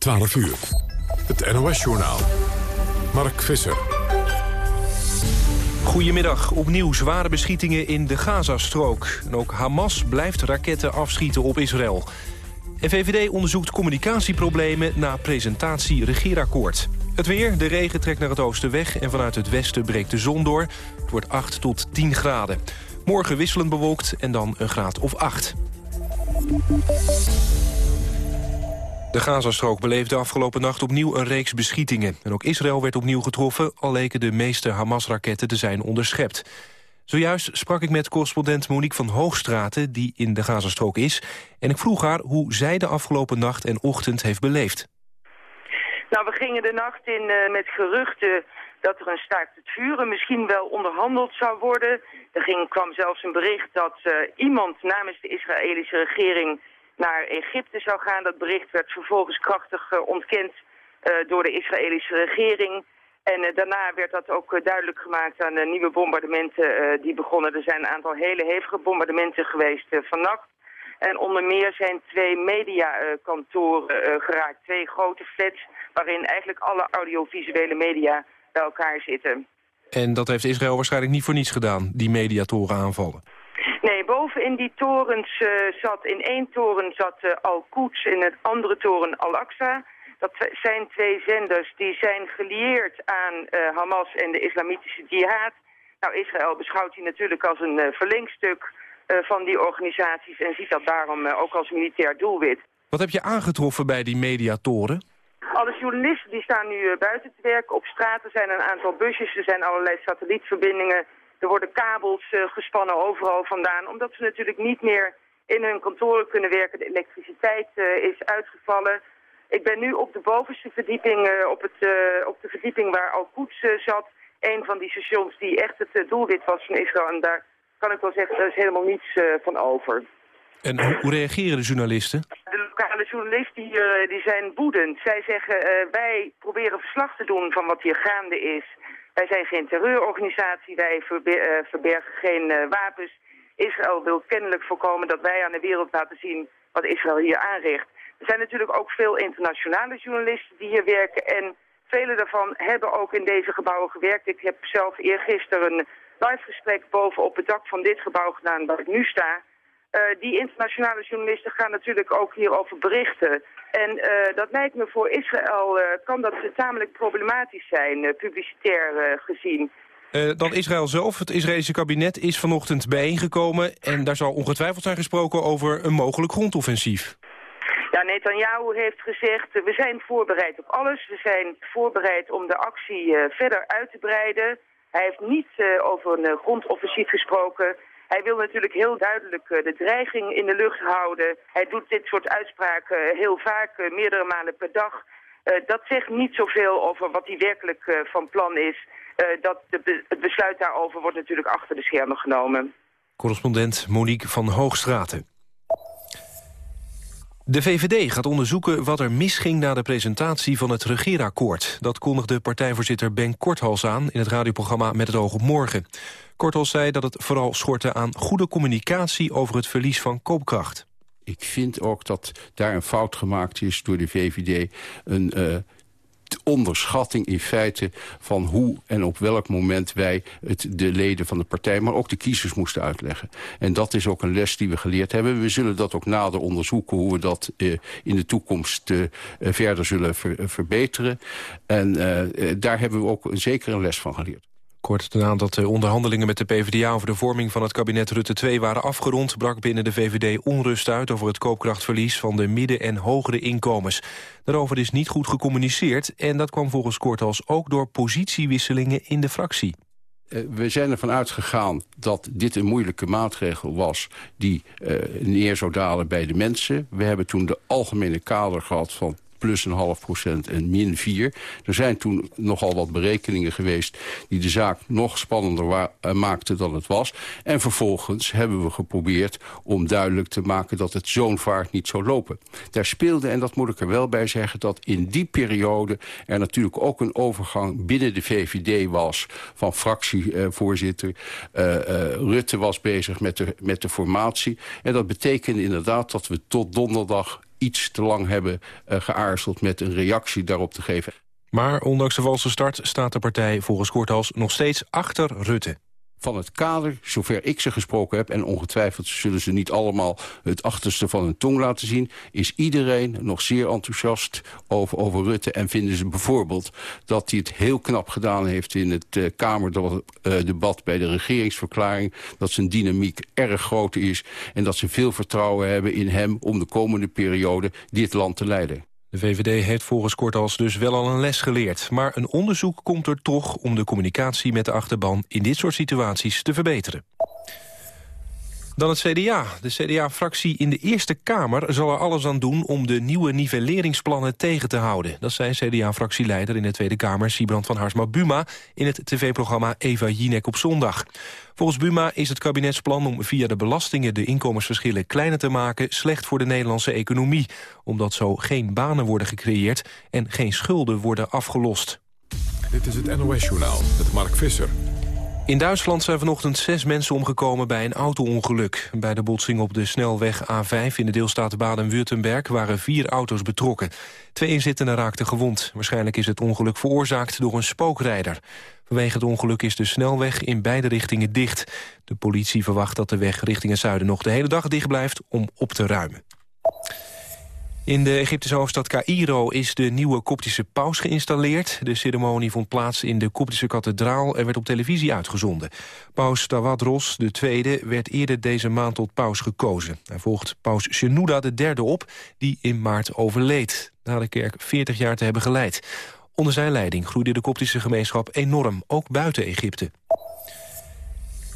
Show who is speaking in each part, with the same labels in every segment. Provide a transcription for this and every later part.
Speaker 1: 12 uur. Het NOS-journaal. Mark Visser.
Speaker 2: Goedemiddag. Opnieuw zware beschietingen in de Gazastrook. En ook Hamas blijft raketten afschieten op Israël. En onderzoekt communicatieproblemen na presentatie regeerakkoord. Het weer, de regen trekt naar het oosten weg... en vanuit het westen breekt de zon door. Het wordt 8 tot 10 graden. Morgen wisselend bewolkt en dan een graad of 8. De Gazastrook beleefde afgelopen nacht opnieuw een reeks beschietingen. En ook Israël werd opnieuw getroffen, al leken de meeste Hamas-raketten te zijn onderschept. Zojuist sprak ik met correspondent Monique van Hoogstraten, die in de Gazastrook is. En ik vroeg haar hoe zij de afgelopen nacht en ochtend heeft beleefd.
Speaker 3: Nou, we gingen de nacht in uh, met geruchten dat er een staakt het vuren misschien wel onderhandeld zou worden. Er ging, kwam zelfs een bericht dat uh, iemand namens de Israëlische regering naar Egypte zou gaan. Dat bericht werd vervolgens krachtig uh, ontkend door de Israëlische regering. En daarna werd dat ook duidelijk gemaakt aan de nieuwe bombardementen die begonnen. Er zijn een aantal hele hevige bombardementen geweest vannacht. En onder meer zijn twee mediakantoren geraakt. Twee grote flats waarin eigenlijk alle audiovisuele media bij elkaar zitten.
Speaker 2: En dat heeft Israël waarschijnlijk niet voor niets gedaan, die mediatoren aanvallen.
Speaker 3: Nee, boven in die torens uh, zat, in één toren zat uh, Al-Quds, in het andere toren Al-Aqsa. Dat zijn twee zenders die zijn gelieerd aan uh, Hamas en de islamitische jihad. Nou, Israël beschouwt die natuurlijk als een verlengstuk van die organisaties en ziet dat daarom ook als militair doelwit.
Speaker 2: Wat heb je aangetroffen bij die mediatoren?
Speaker 3: Alle journalisten die staan nu buiten te werken op straat. Er zijn een aantal busjes, er zijn allerlei satellietverbindingen. Er worden kabels uh, gespannen overal vandaan. Omdat ze natuurlijk niet meer in hun kantoren kunnen werken. De elektriciteit uh, is uitgevallen. Ik ben nu op de bovenste verdieping, op, het, op de verdieping waar Al-Quds zat. Een van die stations die echt het doelwit was van Israël. En daar kan ik wel zeggen, er is helemaal niets van over.
Speaker 2: En hoe, hoe reageren de journalisten?
Speaker 3: De lokale journalisten hier, die zijn woedend. Zij zeggen, uh, wij proberen verslag te doen van wat hier gaande is. Wij zijn geen terreurorganisatie, wij uh, verbergen geen uh, wapens. Israël wil kennelijk voorkomen dat wij aan de wereld laten zien wat Israël hier aanricht. Er zijn natuurlijk ook veel internationale journalisten die hier werken. En vele daarvan hebben ook in deze gebouwen gewerkt. Ik heb zelf eergisteren een live gesprek boven op het dak van dit gebouw gedaan waar ik nu sta. Uh, die internationale journalisten gaan natuurlijk ook hierover berichten. En uh, dat lijkt me voor Israël, uh, kan dat tamelijk problematisch zijn, publicitair gezien.
Speaker 2: dan Israël zelf, het Israëlische kabinet is vanochtend bijeengekomen... en daar zal ongetwijfeld zijn gesproken over een mogelijk grondoffensief.
Speaker 3: Ja, Netanyahu heeft gezegd, we zijn voorbereid op alles. We zijn voorbereid om de actie verder uit te breiden. Hij heeft niet over een grondoffensief gesproken... Hij wil natuurlijk heel duidelijk uh, de dreiging in de lucht houden. Hij doet dit soort uitspraken uh, heel vaak, uh, meerdere malen per dag. dat zegt niet zoveel over wat hij werkelijk van plan is. dat het besluit daarover wordt natuurlijk achter de schermen genomen.
Speaker 2: Correspondent Monique van Hoogstraten. De VVD gaat onderzoeken wat er misging na de presentatie van het regeerakkoord. Dat kondigde partijvoorzitter Ben Korthals aan in het radioprogramma Met het oog op morgen. Korthals zei dat het vooral schortte aan goede communicatie over het verlies van koopkracht.
Speaker 4: Ik vind ook dat daar een fout gemaakt is door de VVD. Een uh, onderschatting in feite van hoe en op welk moment wij het de leden van de partij, maar ook de kiezers moesten uitleggen. En dat is ook een les die we geleerd hebben. We zullen dat ook nader onderzoeken hoe we dat uh, in de toekomst uh, verder zullen ver, verbeteren. En daar hebben we ook zeker een les van geleerd.
Speaker 2: Kort nadat de onderhandelingen met de PvdA over de vorming van het kabinet Rutte 2 waren afgerond, brak binnen de VVD onrust uit over het koopkrachtverlies van de midden- en hogere inkomens. Daarover is niet goed gecommuniceerd en dat kwam volgens Kortals ook door positiewisselingen in de fractie.
Speaker 4: Eh, we zijn ervan uitgegaan dat dit een moeilijke maatregel was... die uh, neer zou dalen bij de mensen. We hebben toen de algemene kader gehad van plus een half procent en min 4. Er zijn toen nogal wat berekeningen geweest... die de zaak nog spannender uh, maakten dan het was. En vervolgens hebben we geprobeerd om duidelijk te maken... dat het zo'n vaart niet zou lopen. Daar speelde, en dat moet ik er wel bij zeggen... dat in die periode er natuurlijk ook een overgang binnen de VVD was... van fractievoorzitter. Uh, uh, Rutte was bezig met de, met de formatie. En dat betekende inderdaad dat we tot donderdag iets te lang hebben geaarzeld met een reactie daarop te geven.
Speaker 2: Maar ondanks de valse start staat de partij volgens Korthals nog steeds achter Rutte
Speaker 4: van het kader, zover ik ze gesproken heb... en ongetwijfeld zullen ze niet allemaal het achterste van hun tong laten zien... is iedereen nog zeer enthousiast over, over Rutte... en vinden ze bijvoorbeeld dat hij het heel knap gedaan heeft... in het uh, Kamerdebat bij de regeringsverklaring... dat zijn dynamiek erg groot is... en dat ze veel vertrouwen hebben in hem om de komende periode dit land te leiden.
Speaker 2: De VVD heeft volgens Kortals dus wel al een les geleerd. Maar een onderzoek komt er toch om de communicatie met de achterban... in dit soort situaties te verbeteren. Dan het CDA. De CDA-fractie in de Eerste Kamer zal er alles aan doen... om de nieuwe nivelleringsplannen tegen te houden. Dat zei CDA-fractieleider in de Tweede Kamer... Sibrand van Haarsma-Buma in het tv-programma Eva Jinek op zondag. Volgens Buma is het kabinetsplan om via de belastingen... de inkomensverschillen kleiner te maken slecht voor de Nederlandse economie. Omdat zo geen banen worden gecreëerd en geen schulden worden afgelost.
Speaker 1: Dit is het NOS-journaal met Mark Visser.
Speaker 2: In Duitsland zijn vanochtend zes mensen omgekomen bij een auto-ongeluk. Bij de botsing op de snelweg A5 in de deelstaat Baden-Württemberg... waren vier auto's betrokken. Twee inzittenden raakten gewond. Waarschijnlijk is het ongeluk veroorzaakt door een spookrijder. Vanwege het ongeluk is de snelweg in beide richtingen dicht. De politie verwacht dat de weg richting het zuiden nog de hele dag dicht blijft... om op te ruimen. In de Egyptische hoofdstad Cairo is de nieuwe koptische paus geïnstalleerd. De ceremonie vond plaats in de koptische kathedraal en werd op televisie uitgezonden. Paus Tawadros II werd eerder deze maand tot paus gekozen. Hij volgt paus Shenouda III op, die in maart overleed... na de kerk 40 jaar te hebben geleid. Onder zijn leiding groeide de koptische gemeenschap enorm, ook buiten Egypte.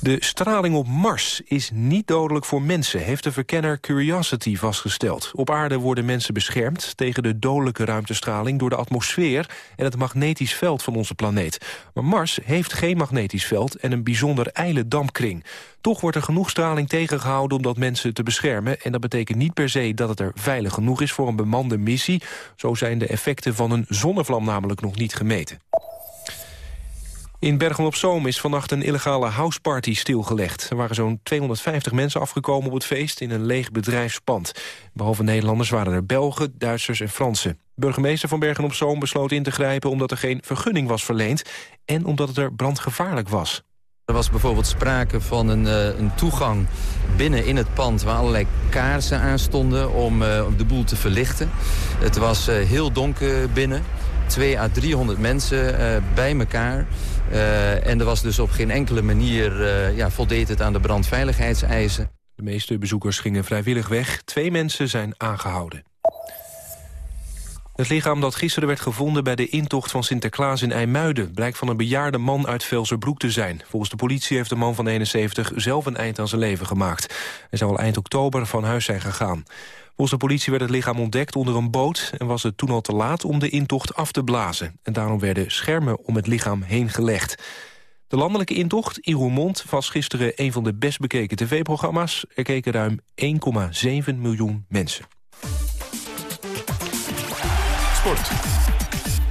Speaker 2: De straling op Mars is niet dodelijk voor mensen... heeft de verkenner Curiosity vastgesteld. Op aarde worden mensen beschermd tegen de dodelijke ruimtestraling... door de atmosfeer en het magnetisch veld van onze planeet. Maar Mars heeft geen magnetisch veld en een bijzonder ijle dampkring. Toch wordt er genoeg straling tegengehouden om dat mensen te beschermen... en dat betekent niet per se dat het er veilig genoeg is voor een bemande missie. Zo zijn de effecten van een zonnevlam namelijk nog niet gemeten. In Bergen-op-Zoom is vannacht een illegale houseparty stilgelegd. Er waren zo'n 250 mensen afgekomen op het feest in een leeg bedrijfspand. Behalve Nederlanders waren er Belgen, Duitsers en Fransen. Burgemeester van Bergen-op-Zoom besloot in te grijpen... omdat er geen vergunning was verleend en omdat het er brandgevaarlijk was.
Speaker 5: Er was bijvoorbeeld sprake van een, uh, een, toegang binnen in het pand... waar allerlei kaarsen aan stonden om uh, de boel te verlichten. Het was uh, heel donker binnen. 2 à 300 mensen bij elkaar. Uh, en er was dus op geen enkele manier, uh, ja, voldeed het aan de brandveiligheidseisen.
Speaker 2: De meeste bezoekers gingen vrijwillig weg. Twee mensen zijn aangehouden. Het lichaam dat gisteren werd gevonden bij de intocht van Sinterklaas in IJmuiden... blijkt van een bejaarde man uit Velzerbroek te zijn. Volgens de politie heeft de man van 71 zelf een eind aan zijn leven gemaakt. Hij zou al eind oktober van huis zijn gegaan. Volgens de politie werd het lichaam ontdekt onder een boot... en was het toen al te laat om de intocht af te blazen. En daarom werden schermen om het lichaam heen gelegd. De landelijke intocht in Roermond was gisteren een van de best bekeken tv-programma's. Er keken ruim 1,7 miljoen mensen.
Speaker 1: Sport.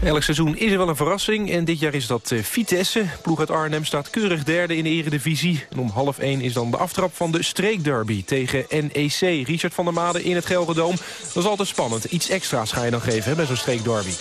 Speaker 2: Elk seizoen is er wel een verrassing en dit jaar is dat uh, Vitesse. Ploeg uit Arnhem staat keurig derde in de eredivisie. En om half één is dan de aftrap van de streekderby tegen NEC. Richard van der Made in het Gelredoom. Dat is altijd spannend. Iets extra's ga je dan geven bij zo'n streekderby.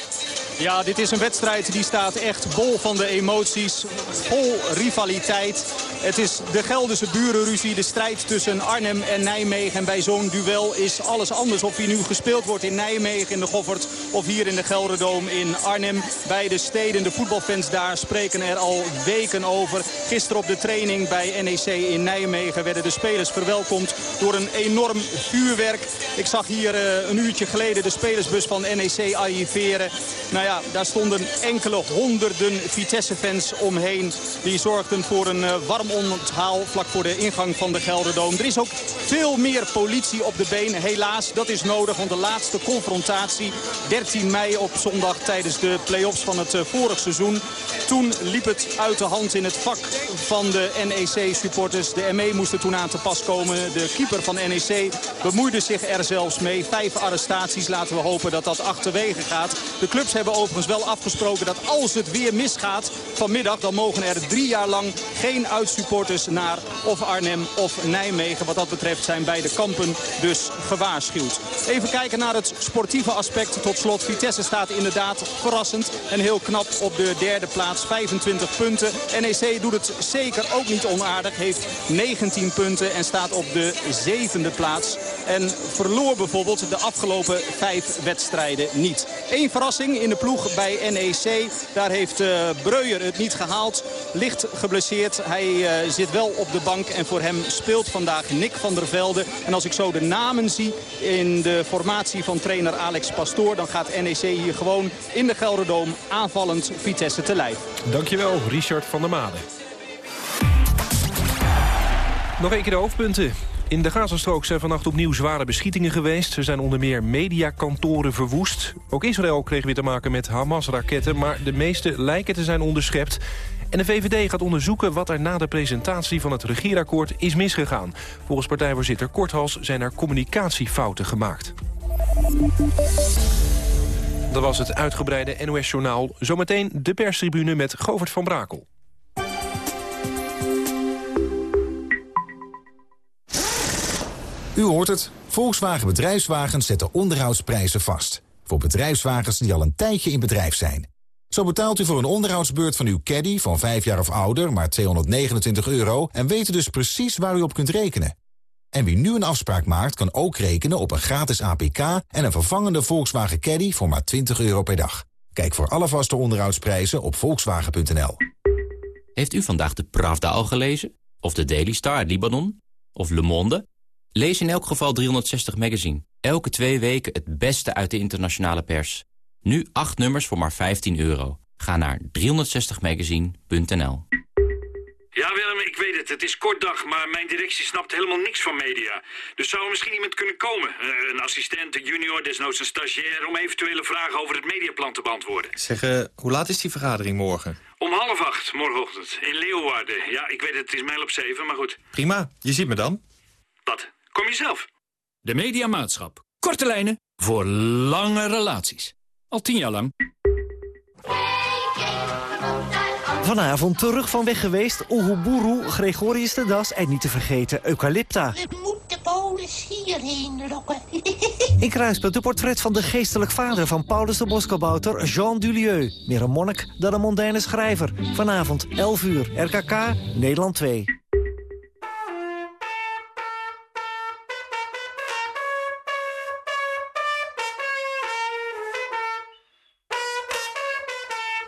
Speaker 6: Ja, dit is een wedstrijd die staat echt bol van de emoties. Vol rivaliteit. Het is de Gelderse burenruzie. De strijd tussen Arnhem en Nijmegen. En bij zo'n duel is alles anders. Of hij nu gespeeld wordt in Nijmegen, in de Goffert. Of hier in de Gelderdoom in Arnhem. Beide steden, de voetbalfans daar spreken er al weken over. Gisteren op de training bij NEC in Nijmegen werden de spelers verwelkomd door een enorm vuurwerk. Ik zag hier uh, een uurtje geleden de spelersbus van NEC arriveren. Nou ja, daar stonden enkele honderden Vitesse-fans omheen. Die zorgden voor een uh, warm onthaal vlak voor de ingang van de Gelderdoom. Er is ook veel meer politie op de been. Helaas, dat is nodig, want de laatste confrontatie, 13.000 13 mei op zondag tijdens de play-offs van het vorig seizoen. Toen liep het uit de hand in het vak van de NEC-supporters. De ME moest er toen aan te pas komen. De keeper van NEC bemoeide zich er zelfs mee. Vijf arrestaties. Laten we hopen dat dat achterwege gaat. De clubs hebben overigens wel afgesproken dat als het weer misgaat vanmiddag... dan mogen er drie jaar lang geen uitsupporters naar of Arnhem of Nijmegen. Wat dat betreft zijn beide kampen dus gewaarschuwd. Even kijken naar het sportieve aspect tot slot. Vitesse staat inderdaad verrassend en heel knap op de derde plaats. 25 punten. NEC doet het zeker ook niet onaardig. Heeft 19 punten en staat op de zevende plaats. En verloor bijvoorbeeld de afgelopen vijf wedstrijden niet. Eén verrassing in de ploeg bij NEC. Daar heeft uh, Breuer het niet gehaald. Licht geblesseerd. Hij uh, zit wel op de bank en voor hem speelt vandaag Nick van der Velde. En als ik zo de namen zie in de formatie van trainer Alex Pastoor... dan gaat NEC hier gewoon in de Gelderdoom aanvallend Vitesse te lijf.
Speaker 2: Dankjewel, Richard van der Made. Nog een keer de hoofdpunten. In de Gazastrook zijn vannacht opnieuw zware beschietingen geweest. Er zijn onder meer mediakantoren verwoest. Ook Israël kreeg weer te maken met Hamas-raketten... maar de meeste lijken te zijn onderschept. En de VVD gaat onderzoeken wat er na de presentatie van het regeerakkoord is misgegaan. Volgens partijvoorzitter Korthals zijn er communicatiefouten gemaakt. Dat was het uitgebreide NOS-journaal. Zometeen de perstribune met Govert van Brakel.
Speaker 7: U hoort het. Volkswagen Bedrijfswagens zetten onderhoudsprijzen vast. Voor bedrijfswagens die al een tijdje in bedrijf zijn. Zo betaalt u voor een onderhoudsbeurt van uw caddy van 5 jaar of ouder maar 229 euro... en weet dus precies waar u op kunt rekenen. En wie nu een afspraak maakt, kan ook rekenen op een gratis APK... en een vervangende Volkswagen Caddy voor maar 20 euro per dag. Kijk voor alle vaste onderhoudsprijzen op volkswagen.nl.
Speaker 8: Heeft u vandaag de Pravda al gelezen? Of de Daily Star Libanon? Of Le Monde? Lees in elk geval 360 Magazine. Elke twee weken het beste uit de internationale pers. Nu acht nummers voor maar 15 euro. Ga naar 360magazine.nl
Speaker 9: Ja Willem, ik weet het. Het is kort dag, maar mijn directie snapt helemaal niks van media. Dus zou er misschien iemand kunnen komen? Eh, een assistent, een junior, desnoods een stagiair... om eventuele vragen over het mediaplan te beantwoorden.
Speaker 10: Zeg, uh, hoe laat is die vergadering morgen?
Speaker 9: Om half acht, morgenochtend. In Leeuwarden. Ja, ik weet het, het is mijl op zeven, maar goed.
Speaker 10: Prima, je ziet me dan.
Speaker 9: Wat? Kom je zelf?
Speaker 11: De Mediamaatschap. Korte lijnen voor lange relaties. Al tien jaar lang.
Speaker 12: Vanavond terug van weg geweest, Oehuburu, Gregorius de Das en niet te vergeten Eucalypta.
Speaker 13: Ik moet de polis hierheen lokken.
Speaker 12: In Kruispunt de portret van de geestelijk vader van Paulus de Boskabouter, Jean Dulieu. Meer een monnik dan een mondaine schrijver. Vanavond, 11 uur, RKK, Nederland 2.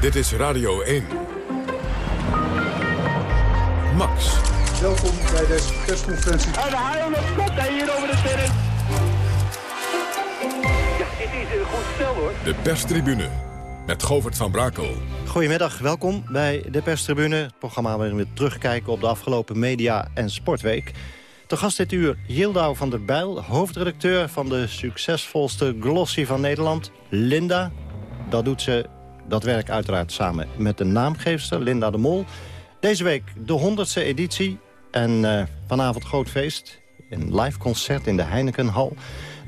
Speaker 1: Dit is Radio 1. Max.
Speaker 14: Welkom bij deze persconferentie.
Speaker 15: En de haal komt hij hier over de terrein. Ja, dit is een goed stel hoor.
Speaker 1: De perstribune met Govert van Brakel.
Speaker 16: Goedemiddag, welkom bij de perstribune. Het programma waarin we terugkijken op de afgelopen media- en sportweek. Te gast dit uur Yildau van der Bijl, hoofdredacteur van de succesvolste glossy van Nederland, Linda. Dat doet ze dat werk uiteraard samen met de naamgeefster Linda de Mol. Deze week de 100ste editie en uh, vanavond groot feest. Een live concert in de Heinekenhal.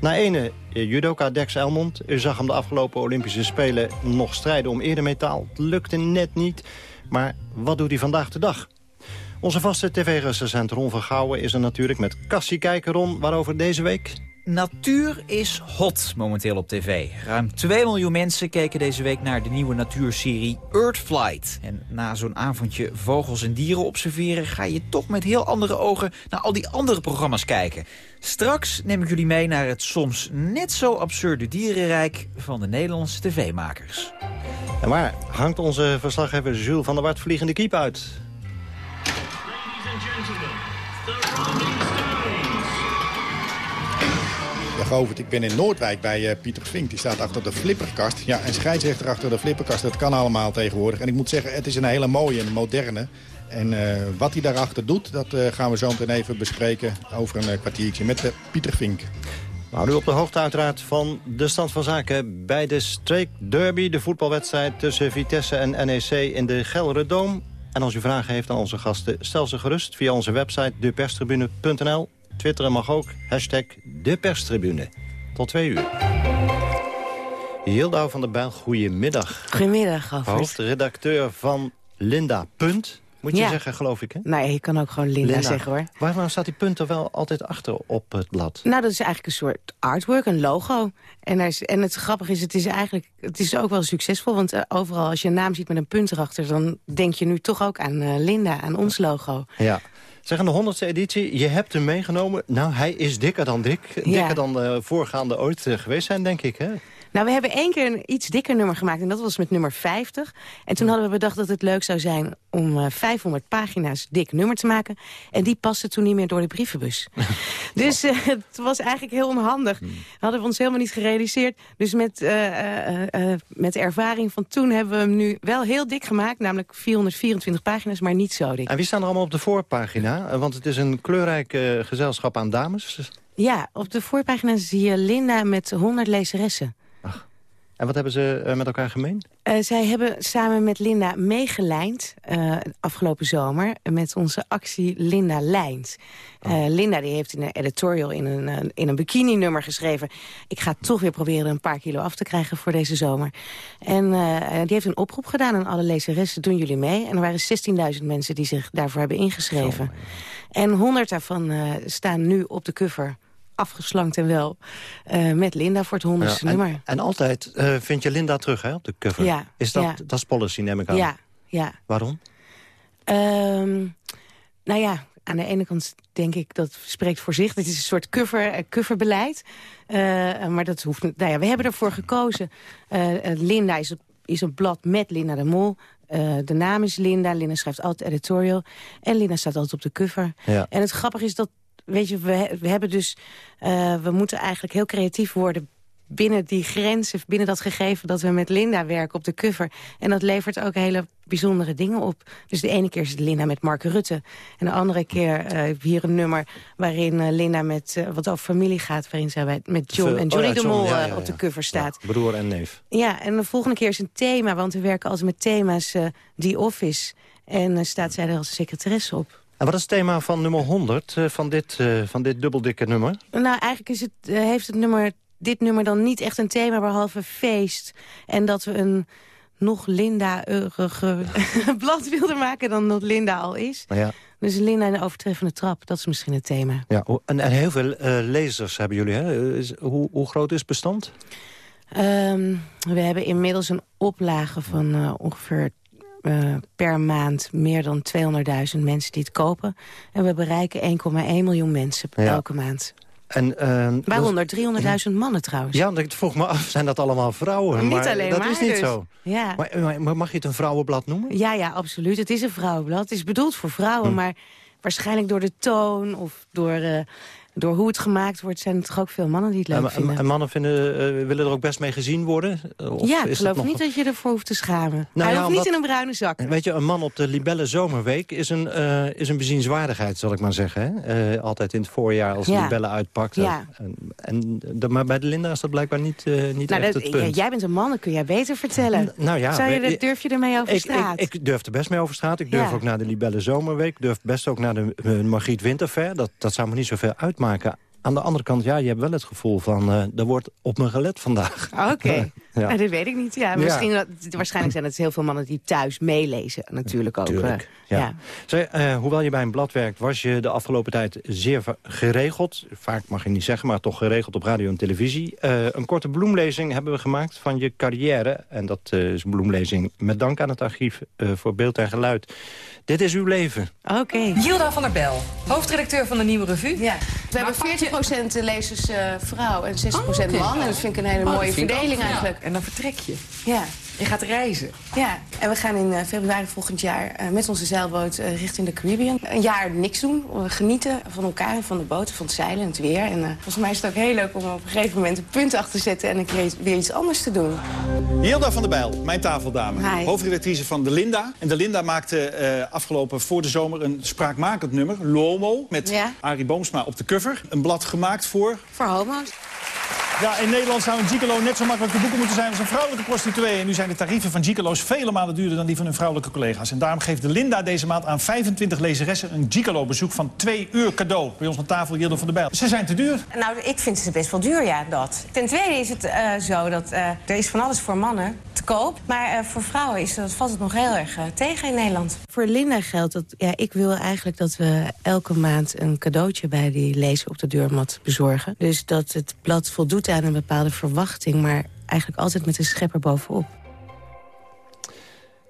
Speaker 16: Na ene uh, judoka Dex Elmond. U zag hem de afgelopen Olympische Spelen nog strijden om eerder metaal. Het lukte net niet. Maar wat doet hij vandaag de dag? Onze vaste tv-recensent Ron van Gouwen is er natuurlijk met Cassie kijken. Ron, waarover deze week?
Speaker 17: Natuur is hot momenteel op tv. Ruim 2 miljoen mensen keken deze week naar de nieuwe natuurserie Earthflight. En na zo'n avondje vogels en dieren observeren... ga je toch met heel andere ogen naar al die andere programma's kijken. Straks neem ik jullie mee naar het soms net zo absurde dierenrijk... van de Nederlandse tv-makers.
Speaker 16: En waar hangt onze verslaggever Jules van der Wart vliegende kiep uit?
Speaker 18: Ja, Ik ben in Noordwijk bij uh, Pieter Vink. Die staat achter de flipperkast. Ja, een scheidsrechter achter de flipperkast, dat kan allemaal tegenwoordig. En ik moet zeggen, het is een hele mooie en moderne. En uh, wat hij daarachter doet, dat uh, gaan we zo meteen even bespreken over een kwartiertje met Pieter Vink.
Speaker 16: We houden op de hoogte uiteraard van de stand van zaken bij de Streek Derby. De voetbalwedstrijd tussen Vitesse en NEC in de Gelredoom. En als u vragen heeft aan onze gasten, stel ze gerust via onze website deperstribune.nl. Twitteren mag ook, hashtag deperstribune. Tot twee uur. Hildau van der Bijl, goedemiddag.
Speaker 19: Goedemiddag, Govert.
Speaker 16: Hoofdredacteur van Linda Punt. Moet je
Speaker 19: Ja.
Speaker 16: zeggen, geloof ik, hè?
Speaker 19: Nee, je kan ook gewoon Linda, zeggen, hoor.
Speaker 16: Waarom staat die punt er wel altijd achter op het blad?
Speaker 19: Nou, dat is eigenlijk een soort artwork, een logo. En, er is, en het grappige is, het is eigenlijk het is ook wel succesvol. Want eh, overal als je een naam ziet met een punt erachter... dan denk je nu toch ook aan eh, Linda, aan ons logo.
Speaker 16: Ja. Zeg, aan de honderdste editie, je hebt hem meegenomen. Nou, hij is dikker dan dik. Dikker dan de voorgaande ooit eh, geweest zijn, denk ik, hè?
Speaker 19: Nou, we hebben één keer een iets dikker nummer gemaakt. En dat was met nummer 50. En toen hadden we bedacht dat het leuk zou zijn om eh, 500 pagina's dik nummer te maken. En die paste toen niet meer door de brievenbus. dus eh, het was eigenlijk heel onhandig. Dat hadden we ons helemaal niet gerealiseerd. Dus met, eh, eh, eh, met de ervaring van toen hebben we hem nu wel heel dik gemaakt. Namelijk 424 pagina's, maar niet zo dik.
Speaker 16: En wie staan er allemaal op de voorpagina? Eh, Want het is een kleurrijk eh, gezelschap aan dames.
Speaker 19: Ja, op de voorpagina zie je Linda met 100 lezeressen.
Speaker 16: En wat hebben ze eh, met elkaar gemeen?
Speaker 19: Eh, zij hebben samen met Linda meegelijnd eh, afgelopen zomer... met onze actie Linda Lijnt. Eh, Linda die heeft in een editorial in een, in een bikini-nummer geschreven... ik ga toch weer proberen een paar kilo af te krijgen voor deze zomer. En die heeft een oproep gedaan aan alle lezeressen. Doen jullie mee? En er waren 16.000 mensen die zich daarvoor hebben ingeschreven. En 100 daarvan staan nu op de cover afgeslankt en wel eh, met Linda voor het honderdste
Speaker 16: Ja, en,
Speaker 19: nummer.
Speaker 16: en altijd eh, vind je Linda terug hè, op de cover.
Speaker 19: Ja,
Speaker 16: Is dat,
Speaker 19: ja.
Speaker 16: dat is policy, neem ik aan.
Speaker 19: Ja, ja.
Speaker 16: Waarom?
Speaker 19: Ehm, nou ja, aan de ene kant denk ik dat spreekt voor zich. Dit is een soort cover, eh, coverbeleid. Maar dat hoeft niet. Nou ja, we hebben ervoor gekozen. Linda is, is een blad met Linda de Mol. De naam is Linda. Linda schrijft altijd editorial. En Linda staat altijd op de cover.
Speaker 16: Ja.
Speaker 19: En het grappige is dat, weet je, we, we hebben dus... eh, we moeten eigenlijk heel creatief worden binnen die grenzen, binnen dat gegeven dat we met Linda werken op de cover. En dat levert ook hele bijzondere dingen op. Dus de ene keer is het Linda met Mark Rutte. En de andere keer eh, hier een nummer waarin eh, Linda met wat over familie gaat. Waarin zij met John
Speaker 16: Oh
Speaker 19: en Johnny
Speaker 16: ja,
Speaker 19: de
Speaker 16: John,
Speaker 19: Mol
Speaker 16: ja, ja,
Speaker 19: op de cover staat.
Speaker 16: Broer en neef.
Speaker 19: Ja, en de volgende keer is een thema, want we werken altijd met thema's die Office. En staat zij er als secretaresse op.
Speaker 16: En wat is het thema van nummer 100, eh, van, dit, eh, van dit dubbeldikke nummer?
Speaker 19: Nou, eigenlijk is het, eh, heeft het nummer, dit nummer dan niet echt een thema, behalve feest. En dat we een nog Linda-eurige blad wilden maken dan dat Linda al is.
Speaker 16: Nou ja.
Speaker 19: Dus Linda in de overtreffende trap, dat is misschien het thema.
Speaker 16: Ja, en, en heel veel lezers hebben jullie. Hè? Is- hoe, hoe groot is het bestand?
Speaker 19: Ehm, we hebben inmiddels een oplage van ongeveer eh, per maand meer dan 200.000 mensen die het kopen. En we bereiken 1,1 miljoen mensen
Speaker 16: Ja.
Speaker 19: elke maand.
Speaker 16: En, eh,
Speaker 19: Waaronder 300.000 mannen trouwens.
Speaker 16: Ja, want ik vroeg me af, zijn dat allemaal vrouwen?
Speaker 19: Niet
Speaker 16: maar
Speaker 19: alleen
Speaker 16: dat
Speaker 19: maar
Speaker 16: is niet
Speaker 19: dus.
Speaker 16: zo.
Speaker 19: Ja.
Speaker 16: Maar, maar- maar mag je het een vrouwenblad noemen?
Speaker 19: Ja, ja, absoluut. Het is een vrouwenblad. Het is bedoeld voor vrouwen,
Speaker 16: Hm.
Speaker 19: maar waarschijnlijk door de toon of door, eh, door hoe het gemaakt wordt... zijn er toch ook veel mannen die het leuk
Speaker 16: En, en-
Speaker 19: vinden.
Speaker 16: en mannen vinden, eh, willen er ook best mee gezien worden? Of
Speaker 19: ja, ik geloof
Speaker 16: nog-
Speaker 19: niet dat je ervoor hoeft te schamen.
Speaker 16: Nou
Speaker 19: Hij
Speaker 16: ja,
Speaker 19: hoeft niet in een bruine zak.
Speaker 16: Weet je, een man op de Libelle Zomerweek is een, eh, is een bezienswaardigheid, zal ik maar zeggen. Hè? Eh, altijd in het voorjaar als
Speaker 19: Ja.
Speaker 16: Libelle uitpakt.
Speaker 19: Ja.
Speaker 16: En, en, de, maar bij de Linda is dat blijkbaar niet, eh, niet
Speaker 19: Nou,
Speaker 16: echt
Speaker 19: dat-
Speaker 16: het punt.
Speaker 19: jij bent een man, dat kun jij beter vertellen.
Speaker 16: nou ja,
Speaker 19: Zou je,
Speaker 16: we-
Speaker 19: durf je ermee over
Speaker 16: ik,
Speaker 19: straat?
Speaker 16: Ik, ik durf er best mee over straat. Ik durf ook naar de Libelle Zomerweek. Ik durf best ook naar de eh, Margriet Winterfair. Dat, dat zou me niet zoveel uitmaken. Aan de andere kant, ja, je hebt wel het gevoel van... eh er wordt op me gelet vandaag.
Speaker 19: Oké.
Speaker 16: Ja.
Speaker 19: Nou, dat weet ik niet. Ja,
Speaker 16: Ja.
Speaker 19: misschien, dat- waarschijnlijk zijn het heel veel mannen die thuis meelezen. Natuurlijk ook.
Speaker 16: Tuurlijk,
Speaker 19: eh,
Speaker 16: ja. Zeg, eh, hoewel je bij een blad werkt, was je de afgelopen tijd zeer geregeld. Vaak mag je niet zeggen, maar toch geregeld op radio en televisie. Eh, een korte bloemlezing hebben we gemaakt van je carrière. En dat eh, is een bloemlezing met dank aan het archief eh, voor beeld en geluid. Dit is uw leven.
Speaker 19: Oké.
Speaker 20: Gilda van der Bel, hoofdredacteur van de Nieuwe Revue.
Speaker 21: Ja. We hebben 40% lezers eh, vrouw en 60%
Speaker 20: Oh, oké.
Speaker 21: man. En dat vind ik een hele
Speaker 20: Oh,
Speaker 21: mooie verdeling
Speaker 20: ook.
Speaker 21: eigenlijk.
Speaker 20: En dan vertrek je.
Speaker 21: Ja.
Speaker 20: Je gaat reizen.
Speaker 21: Ja, en we gaan in eh, februari volgend jaar eh, met onze zeilboot eh, richting de Caribbean. Een jaar niks doen, genieten van elkaar en van de boot, van het zeilen en het weer. En eh, volgens mij is het ook heel leuk om op een gegeven moment een punt achter te zetten... en een keer weer iets anders te doen.
Speaker 22: Hilda van der Bijl, mijn tafeldame.
Speaker 21: Hi.
Speaker 22: Hoofdredactrice van De Linda. En De Linda maakte eh, afgelopen voor de zomer een spraakmakend nummer. Lomo, met
Speaker 21: Ja.
Speaker 22: Arie Boomsma op de cover. Een blad gemaakt voor...
Speaker 21: Voor homo's.
Speaker 22: Ja, in Nederland zou een gigolo net zo makkelijk te boeken moeten zijn als een vrouwelijke prostituee. En nu zijn de tarieven van gigolo's vele malen duurder dan die van hun vrouwelijke collega's. En daarom geeft de Linda deze maand aan 25 lezeressen een gigolo-bezoek van twee uur cadeau. Bij ons aan tafel Hilda van der Bijl. Ze zijn te duur.
Speaker 21: Nou, ik vind ze best wel duur, ja, dat. Ten tweede is het eh, zo dat eh, er is van alles voor mannen te koop. Maar eh, voor vrouwen is, dat, valt het nog heel erg tegen in Nederland.
Speaker 19: Voor Linda geldt dat ja, ik wil eigenlijk dat we elke maand een cadeautje bij die lezer op de deurmat bezorgen. Dus dat het blad voldoet aan een bepaalde verwachting, maar eigenlijk altijd met een schepper bovenop.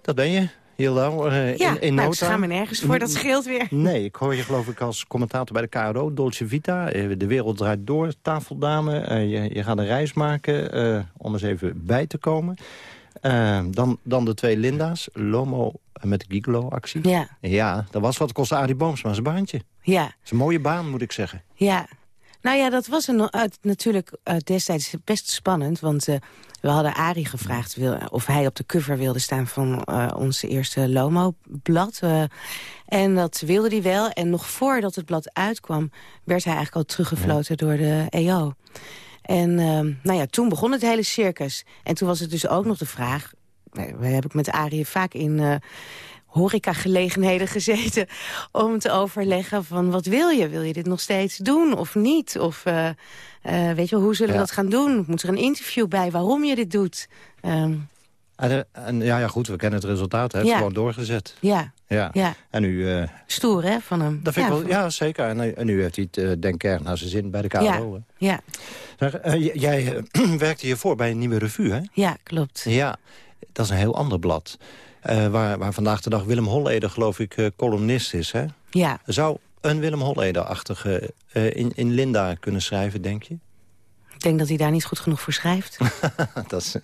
Speaker 16: Dat ben je, Hilda. eh,
Speaker 19: Ja,
Speaker 16: in, in
Speaker 19: nou,
Speaker 16: no
Speaker 19: ik schaam me nergens voor, dat scheelt weer.
Speaker 16: Nee, ik hoor je geloof ik als commentator bij de KRO, Dolce Vita. eh, De wereld draait door, tafeldame. eh, je, je gaat een reis maken om eens even bij te komen. Dan, dan de twee Linda's, Lomo met de Gigolo-actie.
Speaker 19: Ja.
Speaker 16: Ja, dat was wat kostte Arie Boomsma zijn baantje.
Speaker 19: Ja,
Speaker 16: Dat is een mooie baan, moet ik zeggen.
Speaker 19: ja. Nou ja, dat was een, uit- natuurlijk eh, destijds best spannend. Want eh, we hadden Arie gevraagd wil, of hij op de cover wilde staan van eh onze eerste Lomo-blad. eh, en dat wilde hij wel. En nog voordat het blad uitkwam, werd hij eigenlijk al teruggefloten door de EO. En ehm, nou ja, toen begon het hele circus. En toen was het dus ook nog de vraag... We we heb ik met Arie vaak in eh horecagelegenheden gezeten... om te overleggen van wat wil je? Wil je dit nog steeds doen of niet? Of eh, eh, weet je, wel, hoe zullen we
Speaker 16: Ja.
Speaker 19: dat gaan doen? Moet er een interview bij waarom je dit doet? Ehm,
Speaker 16: En, eh, en ja, ja, goed, we kennen het resultaat. Hè?
Speaker 19: Ja.
Speaker 16: Gewoon doorgezet.
Speaker 19: ja,
Speaker 16: Ja.
Speaker 19: ja.
Speaker 16: En nu... eh,
Speaker 19: stoer hè, van hem.
Speaker 16: dat vind ik
Speaker 19: ja,
Speaker 16: wel, ja, zeker. En, en nu heeft hij het, denk ik, erg naar zijn zin bij de KRO.
Speaker 19: Ja, ja,
Speaker 16: Zeg, jij werkte hiervoor bij een nieuwe revue, hè?
Speaker 19: ja, klopt.
Speaker 16: Ja, dat is een heel ander blad. Eh, waar, waar vandaag de dag Willem Holleder, geloof ik, eh, columnist is, hè?
Speaker 19: Ja.
Speaker 16: Zou een Willem Holleder-achtige eh, in, in Linda kunnen schrijven, denk je?
Speaker 19: Ik denk dat hij daar niet goed genoeg voor schrijft.
Speaker 16: dat, is, dat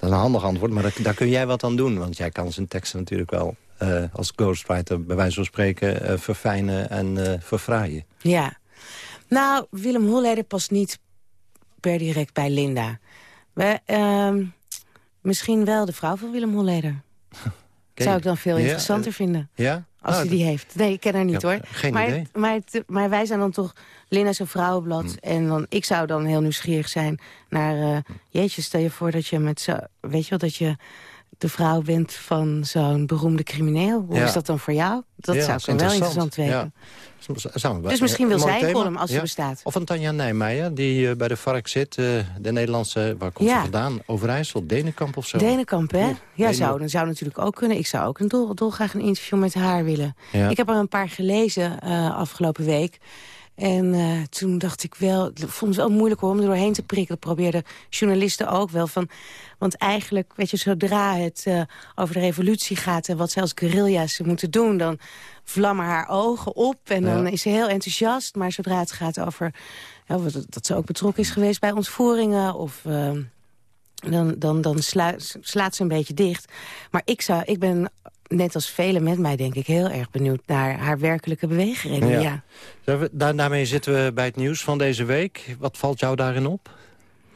Speaker 16: is een handig antwoord, maar daar, daar kun jij wat aan doen. Want jij kan zijn teksten natuurlijk wel als ghostwriter... bij wijze van spreken verfijnen en eh verfraaien.
Speaker 19: Ja. Nou, Willem Holleder past niet per direct bij Linda. We, ehm, misschien wel de vrouw van Willem Holleder. Zou ik dan veel interessanter
Speaker 16: eh,
Speaker 19: vinden.
Speaker 16: Ja?
Speaker 19: Als
Speaker 16: Nou,
Speaker 19: hij die heeft. Nee, ik ken haar niet
Speaker 16: Ja,
Speaker 19: hoor.
Speaker 16: geen
Speaker 19: maar,
Speaker 16: idee.
Speaker 19: Maar, het- maar wij zijn dan toch... Linda is een vrouwenblad.
Speaker 16: Hm.
Speaker 19: En dan, ik zou dan heel nieuwsgierig zijn naar... eh, jeetje, stel je voor dat je met zo... Weet je wel, dat je de vrouw bent van zo'n beroemde crimineel. Hoe
Speaker 16: Ja.
Speaker 19: is dat dan voor jou? Dat
Speaker 16: Ja,
Speaker 19: zou ik wel interessant weten.
Speaker 16: Ja.
Speaker 19: Dus misschien wil zij een column als die bestaat.
Speaker 16: Of een Tanja Nijmeijer, die eh, bij de vark zit. eh, de Nederlandse, waar komt ze vandaan? Overijssel, Denenkamp of zo?
Speaker 19: Denenkamp, hè? Ja, zou, dat zou natuurlijk ook kunnen. Ik zou ook een dol, dolgraag een interview met haar willen. Ik heb er een paar gelezen eh, afgelopen week. En eh, toen dacht ik wel, ik vond het wel moeilijk hoor, om er doorheen te prikken. Dat probeerden journalisten ook wel. Van, want eigenlijk, weet je, zodra het eh, over de revolutie gaat... en wat ze als guerrilla's moeten doen... dan vlammen haar ogen op en dan is ze heel enthousiast. Maar zodra het gaat over ja, dat ze ook betrokken is geweest bij ontvoeringen... of eh, dan, dan, dan slaat ze een beetje dicht. Maar ik, zou, ik ben, net als velen met mij denk ik, heel erg benieuwd naar haar werkelijke beweegreden. Ja.
Speaker 16: Daar- daarmee zitten we bij het nieuws van deze week. Wat valt jou daarin op?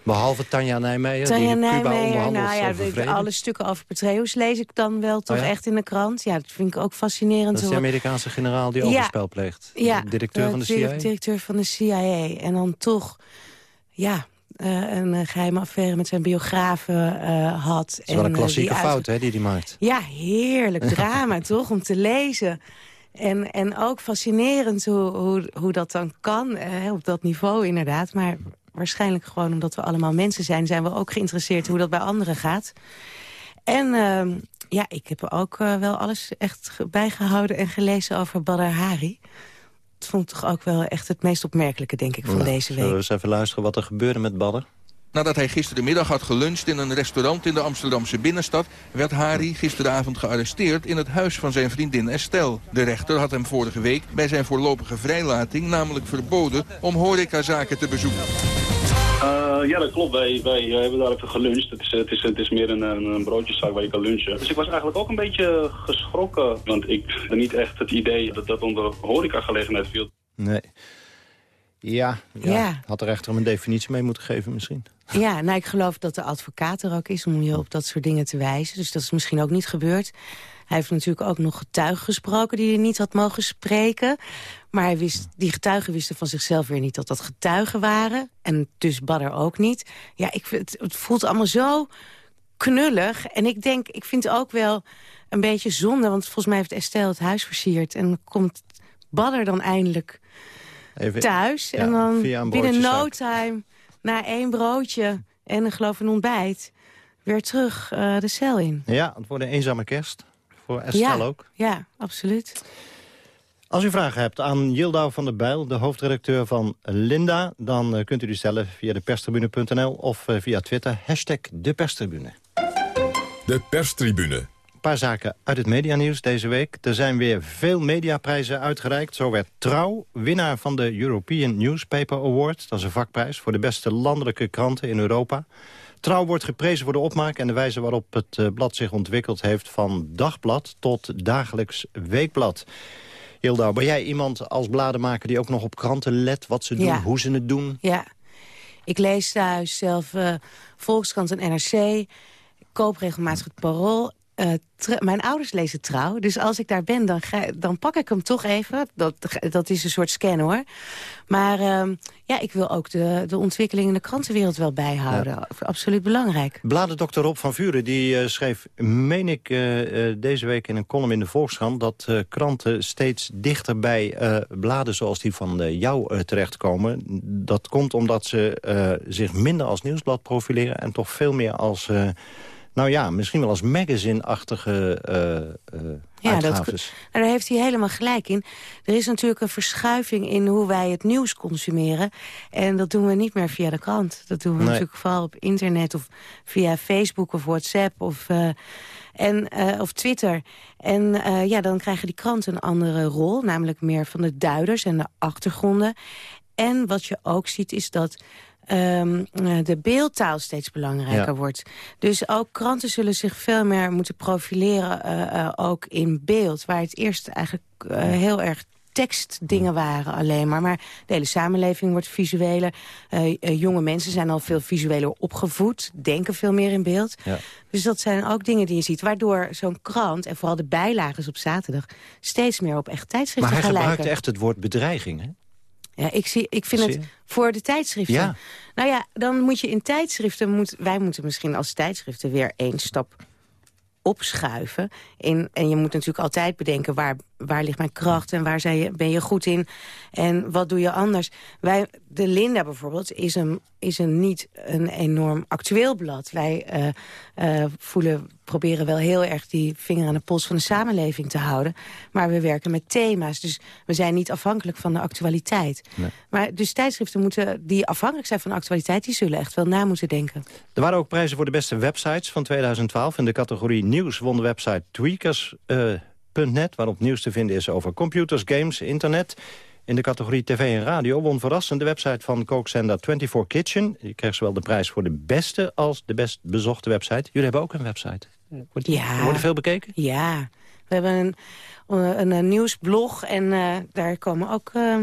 Speaker 16: Behalve Tanja Nijmeijer,
Speaker 19: Tanja
Speaker 16: die Cuba
Speaker 19: Nijmeijer,
Speaker 16: onderhandelt
Speaker 19: nou ja, alle stukken over Petraeus lees ik dan wel toch
Speaker 16: Oh ja?
Speaker 19: echt in de krant. Ja, dat vind ik ook fascinerend.
Speaker 16: Dat is de Amerikaanse generaal die
Speaker 19: Ja.
Speaker 16: overspel pleegt.
Speaker 19: ja,
Speaker 16: De directeur
Speaker 19: de
Speaker 16: van de CIA.
Speaker 19: directeur van de CIA. En dan toch, ja, eh, een eh, geheime affaire met zijn biografen eh, had.
Speaker 16: Dat is wel een
Speaker 19: En,
Speaker 16: klassieke
Speaker 19: die
Speaker 16: fout hè, die hij maakt.
Speaker 19: Ja, heerlijk drama toch, om te lezen. En, en ook fascinerend hoe, hoe, hoe dat dan kan, eh, op dat niveau inderdaad. Maar waarschijnlijk gewoon omdat we allemaal mensen zijn... zijn we ook geïnteresseerd hoe dat bij anderen gaat. En ehm, ja, ik heb ook wel alles echt ge- bijgehouden en gelezen over Badr Hari. Vond ik toch ook wel echt het meest opmerkelijke, denk ik, van deze
Speaker 16: Zullen we
Speaker 19: week.
Speaker 16: eens even luisteren wat er gebeurde met Badder?
Speaker 23: Nadat hij gisterenmiddag had geluncht in een restaurant in de Amsterdamse binnenstad... werd Hari gisteravond gearresteerd in het huis van zijn vriendin Estelle. De rechter had hem vorige week bij zijn voorlopige vrijlating namelijk verboden... om horecazaken te bezoeken.
Speaker 24: Eh, ja, dat klopt. Wij, wij eh, hebben daar even geluncht. Het is, het is, het is meer een, een, broodjeszaak waar je kan lunchen. Dus ik was eigenlijk ook een beetje geschrokken. Want ik had niet echt het idee dat dat onder horecagelegenheid viel.
Speaker 16: Nee. Ja, ja.
Speaker 19: Ja.
Speaker 16: had er echter een definitie mee moeten geven misschien.
Speaker 19: Ja, nou, ik geloof dat de advocaat er ook is om je op dat soort dingen te wijzen. Dus dat is misschien ook niet gebeurd. Hij heeft natuurlijk ook nog getuigen gesproken die hij niet had mogen spreken. Maar hij wist, die getuigen wisten van zichzelf weer niet dat dat getuigen waren. En dus Badder ook niet. Ja, ik, het, het voelt allemaal zo knullig. En ik denk, ik vind het ook wel een beetje zonde. Want volgens mij heeft Estelle het huis versierd. En komt Badder dan eindelijk
Speaker 16: Even-
Speaker 19: thuis.
Speaker 16: Ja,
Speaker 19: en dan binnen no time, na één broodje en een geloof een ontbijt... weer terug eh, de cel in.
Speaker 16: Ja, het wordt een eenzame kerst. Voor Estelle
Speaker 19: ja,
Speaker 16: ook.
Speaker 19: Ja, absoluut.
Speaker 16: Als u vragen hebt aan Yildau van der Bijl, de hoofdredacteur van Linda... dan eh, kunt u die stellen via deperstribune.nl of eh, via Twitter. Hashtag de perstribune.
Speaker 1: De perstribune.
Speaker 16: Een paar zaken uit het medianieuws deze week. Er zijn weer veel mediaprijzen uitgereikt. Zo werd Trouw winnaar van de European Newspaper Award. Dat is een vakprijs voor de beste landelijke kranten in Europa. Trouw wordt geprezen voor de opmaak en de wijze waarop het eh, blad zich ontwikkeld heeft... van dagblad tot dagelijks weekblad. Hildau, ben jij iemand als bladenmaker die ook nog op kranten let? Wat ze doen,
Speaker 19: Ja.
Speaker 16: hoe ze het doen?
Speaker 19: Ja. Ik lees thuis zelf eh, Volkskrant en NRC. Ik koop regelmatig het Parool. Eh, mijn ouders lezen trouw. Dus als ik daar ben, dan, ga, dan pak ik hem toch even. Dat, dat is een soort scan, hoor. Maar ehm, ja, ik wil ook de, de ontwikkeling in de krantenwereld wel bijhouden. Absoluut belangrijk.
Speaker 16: Bladerdokter Rob van Vuren die, eh, schreef, meen ik, eh, deze week in een column in de Volkskrant... dat kranten steeds dichter bij bladen zoals die van jou terechtkomen. Dat komt omdat ze zich minder als nieuwsblad profileren... en toch veel meer als, nou ja, misschien wel als magazine-achtige eh,
Speaker 19: Ja, dat, nou, daar heeft hij helemaal gelijk in. Er is natuurlijk een verschuiving in hoe wij het nieuws consumeren. En dat doen we niet meer via de krant. Dat doen we
Speaker 16: Nee.
Speaker 19: natuurlijk vooral op internet of via Facebook of WhatsApp of, eh, en, of Twitter. En ja, dan krijgen die kranten een andere rol. Namelijk meer van de duiders en de achtergronden. En wat je ook ziet is dat ehm, eh, de beeldtaal steeds belangrijker
Speaker 15: Ja.
Speaker 19: wordt. Dus ook kranten zullen zich veel meer moeten profileren, eh, eh, ook in beeld. Waar het eerst eigenlijk heel erg tekstdingen waren alleen maar. Maar de hele samenleving wordt visueler. Jonge mensen zijn al veel visueler opgevoed. Denken veel meer in beeld.
Speaker 16: Ja.
Speaker 19: Dus dat zijn ook dingen die je ziet. Waardoor zo'n krant, en vooral de bijlagen op zaterdag... steeds meer op echt
Speaker 16: Maar
Speaker 19: tijdschriften
Speaker 16: hij
Speaker 19: gaan lijken.
Speaker 16: gebruikte echt het woord bedreiging, hè?
Speaker 19: Ja, ik, zie, ik vind het voor de tijdschriften.
Speaker 16: Ja.
Speaker 19: Nou ja, dan moet je in tijdschriften... Moet, wij moeten misschien als tijdschriften weer één stap opschuiven. In, en je moet natuurlijk altijd bedenken... waar, waar ligt mijn kracht en waar zijn je, ben je goed in... en wat doe je anders. Wij, de Linda bijvoorbeeld is een, is een niet een enorm actueel blad. Wij eh, eh, voelen, proberen wel heel erg die vinger aan de pols van de samenleving te houden. Maar we werken met thema's, dus we zijn niet afhankelijk van de actualiteit.
Speaker 16: Nee.
Speaker 19: Maar dus tijdschriften moeten, die afhankelijk zijn van de actualiteit... die zullen echt wel na moeten denken.
Speaker 16: Er waren ook prijzen voor de beste websites van 2012. In de categorie nieuws won de website tweakers.net... waarop nieuws te vinden is over computers, games, internet. In de categorie tv en radio won verrassend de website van kookszender 24 Kitchen. Je kreeg zowel de prijs voor de beste als de best bezochte website. Jullie hebben ook een website. Wordt die,
Speaker 19: Ja.
Speaker 16: Worden veel bekeken?
Speaker 19: Ja, we hebben een, een, een nieuwsblog en eh, daar komen ook eh,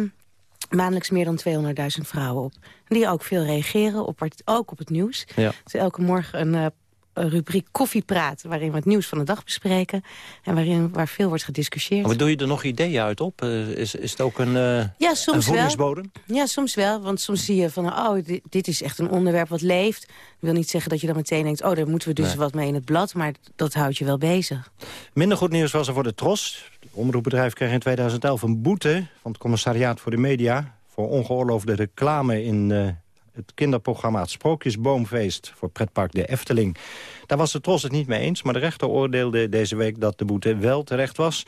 Speaker 19: maandelijks meer dan 200.000 vrouwen op. Die ook veel reageren, op, het- ook op het nieuws.
Speaker 16: Ja.
Speaker 19: Dus elke morgen een, eh, een rubriek koffiepraat... waarin we het nieuws van de dag bespreken... en waarin, waar veel wordt gediscussieerd.
Speaker 16: Maar doe je er nog ideeën uit op? Eh, is, is het ook een, eh
Speaker 19: Ja,
Speaker 16: een
Speaker 19: soms wel.
Speaker 16: voedingsbodem?
Speaker 19: Ja, soms wel. Want soms zie je van, oh, dit, dit is echt een onderwerp wat leeft. Dat wil niet zeggen dat je dan meteen denkt... oh, daar moeten we dus
Speaker 16: Nee.
Speaker 19: wat mee in het blad. Maar dat houdt je wel bezig.
Speaker 16: Minder goed nieuws was er voor de Tros. Het omroepbedrijf kreeg in 2011 een boete van het commissariaat voor de media... voor ongeoorloofde reclame in, eh, het kinderprogramma Het Sprookjesboomfeest voor pretpark de Efteling. Daar was de Tros het niet mee eens, maar de rechter oordeelde deze week dat de boete wel terecht was.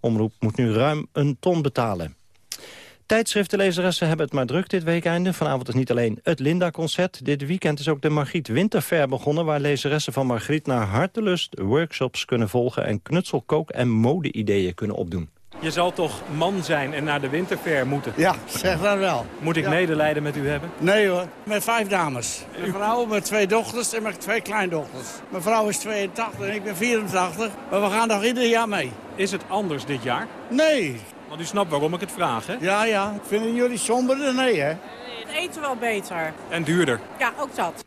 Speaker 16: Omroep moet nu ruim een ton betalen. Tijdschriftenlezeressen hebben het maar druk dit weekende. Vanavond is niet alleen het Linda-concert. Dit weekend is ook de Margriet Winterfair begonnen... waar lezeressen van Margriet naar hartelust workshops kunnen volgen... en knutselkook- en mode-ideeën kunnen opdoen.
Speaker 11: Je zal toch man zijn en naar de winterfair moeten?
Speaker 15: Ja, zeg dat wel.
Speaker 11: Moet ik
Speaker 15: Ja.
Speaker 11: medelijden met u hebben?
Speaker 15: Nee hoor, met vijf dames. Een vrouw met twee dochters en met twee kleindochters. Mijn vrouw is 82 en ik ben 84, maar we gaan nog ieder jaar mee.
Speaker 11: Is het anders dit jaar?
Speaker 15: Nee.
Speaker 11: Want u snapt waarom ik het vraag, hè?
Speaker 15: Ja, ja. Vinden jullie somberder? Nee, hè?
Speaker 25: Het eten wel beter.
Speaker 11: En duurder.
Speaker 25: Ja, ook dat.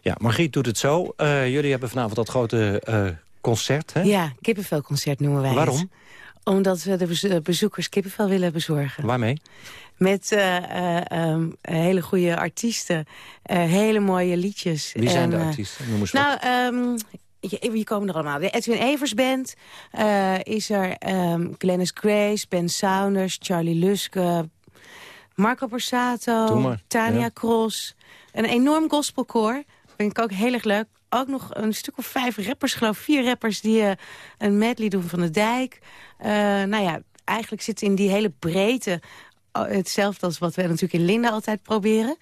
Speaker 16: Ja, Margriet doet het zo. Eh, jullie hebben vanavond dat grote eh, concert, hè?
Speaker 19: Ja, kippenvelconcert noemen wij
Speaker 16: Waarom?
Speaker 19: Omdat we de bez- bezoekers kippenvel willen bezorgen.
Speaker 16: Waarmee?
Speaker 19: Met eh, eh, ehm, hele goede artiesten, eh, hele mooie liedjes.
Speaker 16: Wie zijn
Speaker 19: En,
Speaker 16: de artiesten? Noem eens.
Speaker 19: Nou, ehm, je- komen er allemaal? De Edwin Evers Band is er. Glennis Grace, Ben Saunders, Charlie Luske, Marco Borsato, Tania
Speaker 16: ja.
Speaker 19: Cross. Een enorm gospelkoor. Vind ik ook heel erg leuk. Ook nog een stuk of vijf rappers, geloof. Vier rappers die eh, een medley doen van de dijk. Eh, nou ja, eigenlijk zit in die hele breedte... oh, hetzelfde als wat we natuurlijk in Linda altijd proberen.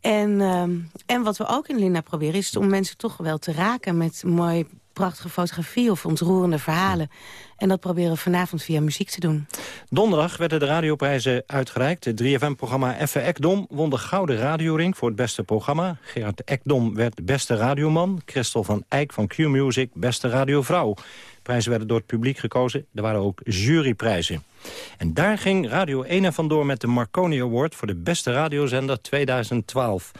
Speaker 19: En, ehm, en wat we ook in Linda proberen... is om mensen toch wel te raken met mooi prachtige fotografie... of ontroerende verhalen. En dat proberen we vanavond via muziek te doen.
Speaker 16: Donderdag werden de radioprijzen uitgereikt. Het 3FM-programma Effe Ekdom won de Gouden Radioring voor het beste programma. Gerard Ekdom werd beste radioman. Christel van Eyck van Q-Music beste radiovrouw. Prijzen werden door het publiek gekozen. Er waren ook juryprijzen. En daar ging Radio 1 er vandoor met de Marconi Award... voor de beste radiozender 2012.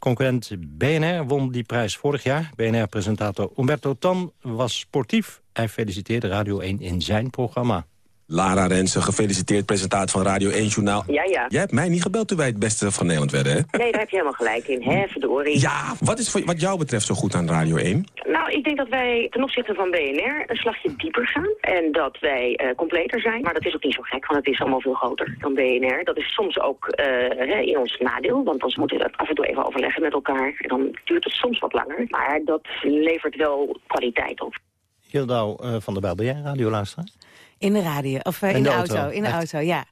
Speaker 16: Concurrent BNR won die prijs vorig jaar. BNR-presentator Umberto Tan was sportief. Hij feliciteerde Radio 1 in zijn programma.
Speaker 26: Lara Rensen, gefeliciteerd presentator van Radio 1 Journaal.
Speaker 27: Ja, ja.
Speaker 26: Jij hebt mij niet gebeld toen wij het beste van Nederland werden, hè?
Speaker 27: Nee, daar heb je helemaal gelijk in. Hè, verdorie.
Speaker 26: Ja, wat is voor, wat jou betreft zo goed aan Radio 1?
Speaker 27: Nou, ik denk dat wij ten opzichte van BNR een slagje dieper gaan. En dat wij eh, completer zijn. Maar dat is ook niet zo gek, want het is allemaal veel groter dan BNR. Dat is soms ook eh, hè, in ons nadeel. Want dan moeten we dat af en toe even overleggen met elkaar. En dan duurt het soms wat langer. Maar dat levert wel kwaliteit op.
Speaker 16: Hildau eh, van der Bijl, ben jij radioluisteraar?
Speaker 19: In de radio, of eh,
Speaker 16: In
Speaker 19: in,
Speaker 16: de
Speaker 19: de,
Speaker 16: auto,
Speaker 19: auto. In de
Speaker 16: echt?
Speaker 19: auto, ja.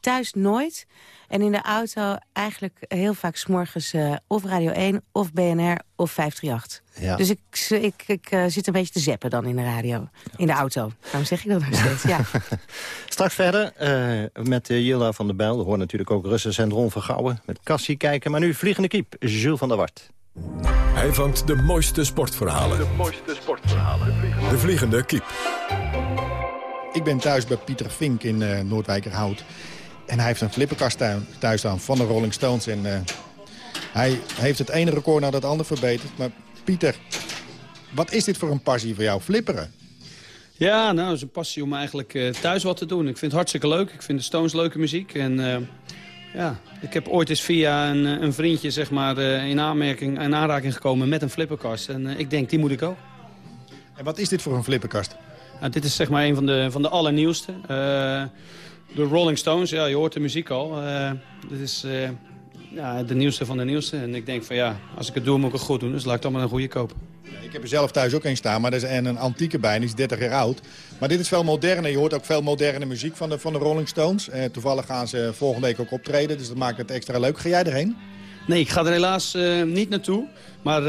Speaker 19: Thuis nooit. En in de auto eigenlijk heel vaak s'morgens eh of Radio 1 of BNR of 538.
Speaker 16: Ja.
Speaker 19: Dus ik, ik, ik eh, zit een beetje te zeppen dan in de radio. In de auto. Waarom zeg ik dat nog steeds? Ja.
Speaker 16: Straks verder eh, met uh, Jilda van der Bijl. Hoort natuurlijk ook Russen en Ron Vergouwen. Met Cassie kijken. Maar nu vliegende kiep, Jules van der Wart.
Speaker 1: Hij vangt de mooiste sportverhalen.
Speaker 28: De mooiste sportverhalen.
Speaker 1: De vliegende kiep.
Speaker 18: Ik ben thuis bij Pieter Vink in eh Noordwijkerhout. En hij heeft een flipperkast thuis, staan van de Rolling Stones. En eh, hij heeft het ene record naar het andere verbeterd. Maar Pieter, wat is dit voor een passie voor jou, flipperen?
Speaker 29: Ja, nou, het is een passie om eigenlijk eh, thuis wat te doen. Ik vind het hartstikke leuk. Ik vind de Stones leuke muziek. En ja, ik heb ooit eens via een, een vriendje zeg maar, in, aanmerking, in aanraking gekomen met een flipperkast. En ik denk, die moet ik ook.
Speaker 18: En wat is dit voor een flipperkast?
Speaker 29: Nou, dit is zeg maar een van de, van de allernieuwste. Eh, de Rolling Stones, ja, je hoort de muziek al. Eh, dit is eh, ja, de nieuwste van de nieuwste. En ik denk van ja, als ik het doe moet ik het goed doen. Dus laat ik dan maar een goede kopen.
Speaker 18: Ik heb er zelf thuis ook een staan, maar dat is en een antieke bij. Die is 30 jaar oud. Maar dit is veel moderner. Je hoort ook veel moderne muziek van de, van de Rolling Stones. Eh, toevallig gaan ze volgende week ook optreden, dus dat maakt het extra leuk. Ga jij erheen?
Speaker 29: Nee, ik ga er helaas niet naartoe. Maar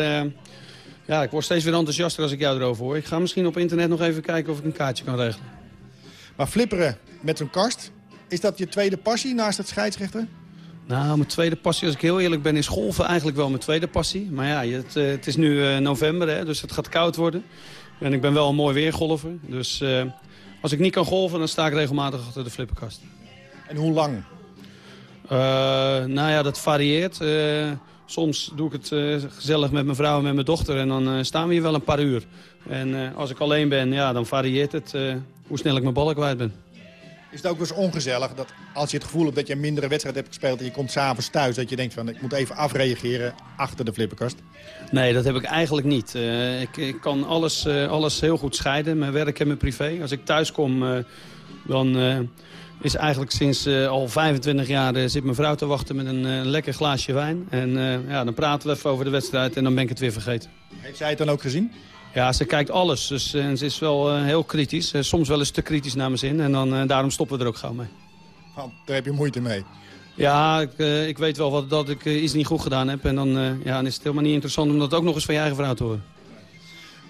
Speaker 29: ja, ik word steeds weer enthousiaster als ik jou erover hoor. Ik ga misschien op internet nog even kijken of ik een kaartje kan regelen.
Speaker 18: Maar flipperen met zo'n kast, is dat je tweede passie naast het scheidsrechter?
Speaker 29: Nou, mijn tweede passie, als ik heel eerlijk ben, is golven eigenlijk wel mijn tweede passie. Maar ja, het, eh, het is nu eh, november, hè, dus het gaat koud worden. En ik ben wel een mooi weergolfer. Dus eh, als ik niet kan golven, dan sta ik regelmatig achter de flipperkast.
Speaker 18: En hoe lang?
Speaker 29: Nou ja, dat varieert. Soms doe ik het eh, gezellig met mijn vrouw en met mijn dochter. En dan eh, staan we hier wel een paar uur. En eh, als ik alleen ben, ja, dan varieert het hoe snel ik mijn ballen kwijt ben.
Speaker 18: Is het ook eens ongezellig dat als je het gevoel hebt dat je een mindere wedstrijd hebt gespeeld... en je komt s'avonds thuis, dat je denkt van ik moet even afreageren achter de flipperkast?
Speaker 29: Nee, dat heb ik eigenlijk niet. Ik, ik kan alles, alles heel goed scheiden, mijn werk en mijn privé. Als ik thuis kom, dan, eh, is eigenlijk sinds eh, al 25 jaar eh, zit mijn vrouw te wachten met een lekker glaasje wijn. En ja, dan praten we even over de wedstrijd en dan ben ik het weer vergeten.
Speaker 18: Heeft zij het dan ook gezien?
Speaker 29: Ja, ze kijkt alles. Dus en ze is wel heel kritisch. Soms wel eens te kritisch naar mijn zin. En dan, daarom stoppen we er ook gauw mee.
Speaker 18: Want daar heb je moeite mee.
Speaker 29: Ja, ik, ik weet wel wat, dat ik iets niet goed gedaan heb. En dan, ja, dan is het helemaal niet interessant om dat ook nog eens van je eigen vrouw te horen.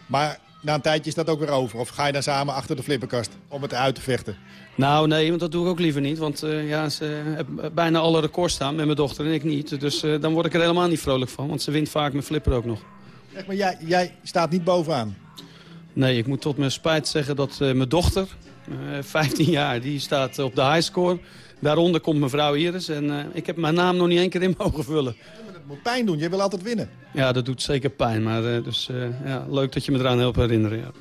Speaker 18: Maar na een tijdje is dat ook weer over. Of ga je dan samen achter de flipperkast om het uit te vechten?
Speaker 29: Nou, nee, want dat doe ik ook liever niet. Want eh, ja, ze hebben bijna alle records staan met mijn dochter en ik niet. Dus eh, dan word ik er helemaal niet vrolijk van. Want ze wint vaak mijn flipper ook nog.
Speaker 18: Zeg maar, jij, jij staat niet bovenaan.
Speaker 29: Nee, ik moet tot mijn spijt zeggen dat eh, mijn dochter, eh 15 jaar, die staat op de highscore. Daaronder komt mijn vrouw Iris. En ik heb mijn naam nog niet één keer in mogen vullen.
Speaker 18: Het moet pijn doen. Je wil altijd winnen.
Speaker 29: Ja, dat doet zeker pijn. Maar eh, dus, eh, ja, leuk dat je me eraan helpt herinneren. Ja.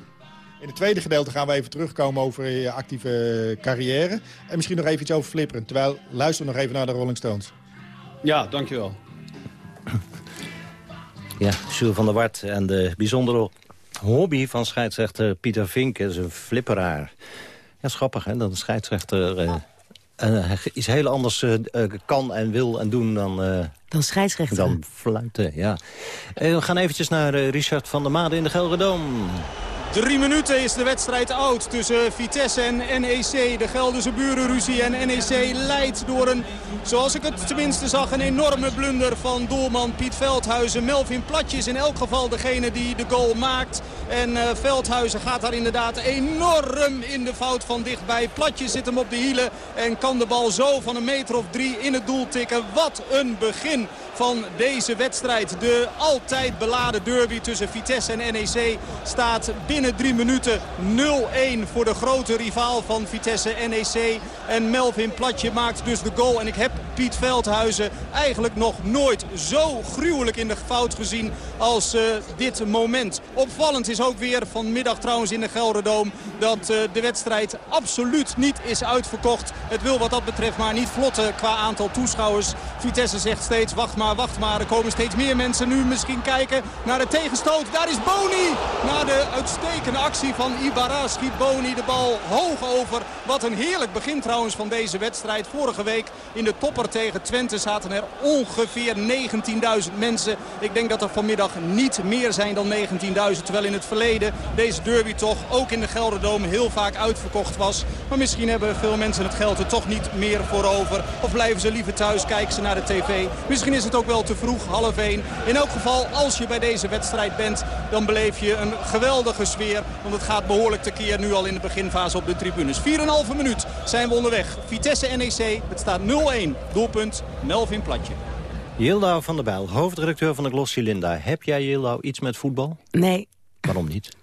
Speaker 18: In het tweede gedeelte gaan we even terugkomen over je actieve carrière. En misschien nog even iets over flipperen. Terwijl, luister nog even naar de Rolling Stones.
Speaker 29: ja, dankjewel.
Speaker 16: Ja, Jules van der Wart en de bijzondere hobby van scheidsrechter Pieter Vink is een flipperaar. Ja, schappig hè, dat een scheidsrechter eh, eh, iets heel anders eh, eh, kan en wil en doen dan, eh,
Speaker 19: Dan scheidsrechter.
Speaker 16: dan fluiten. Ja. We gaan eventjes naar Richard van der Made in de Gelredome.
Speaker 6: Drie minuten is de wedstrijd oud tussen Vitesse en NEC. De Gelderse burenruzie en NEC leidt door een, zoals ik het tenminste zag, een enorme blunder van doelman Piet Veldhuizen. Melvin Platjes in elk geval degene die de goal maakt. En eh, Veldhuizen gaat daar inderdaad enorm in de fout van dichtbij. Platjes zit hem op de hielen en kan de bal zo van een meter of drie in het doel tikken. Wat een begin van deze wedstrijd. De altijd beladen derby tussen Vitesse en NEC staat binnen drie minuten 0-1 voor de grote rivaal van Vitesse NEC. En Melvin Platje maakt dus de goal. En ik heb Piet Veldhuizen eigenlijk nog nooit zo gruwelijk in de fout gezien als eh, dit moment. Opvallend is ook weer vanmiddag trouwens in de Gelderdoom dat eh, de wedstrijd absoluut niet is uitverkocht. Het wil wat dat betreft maar niet vlotten qua aantal toeschouwers. Vitesse zegt steeds wacht maar, wacht maar. Er komen steeds meer mensen nu misschien kijken naar de tegenstoot. Daar is Boni! Na de uitstekende actie van Ibarra Boni de bal hoog over. Wat een heerlijk begin trouwens van deze wedstrijd. Vorige week in de topper tegen Twente zaten er ongeveer 19.000 mensen. Ik denk dat er vanmiddag niet meer zijn dan 19.000. Terwijl in het verleden deze derby toch ook in de Gelderdoom heel vaak uitverkocht was. Maar misschien hebben veel mensen het geld er toch niet meer voor over. Of blijven ze liever thuis, kijken ze naar de tv. Misschien is het ook wel te vroeg, half één. In elk geval, als je bij deze wedstrijd bent, dan beleef je een geweldige sfeer. Want het gaat behoorlijk tekeer nu al in de beginfase op de tribunes. 4,5 minuut zijn we onderweg. Vitesse NEC, het staat 0-1. Doelpunt Melvin Platje.
Speaker 16: Yildau van der Bijl, hoofdredacteur van de Glossy Linda. Heb jij Yildau iets met voetbal?
Speaker 19: Nee.
Speaker 16: Waarom niet?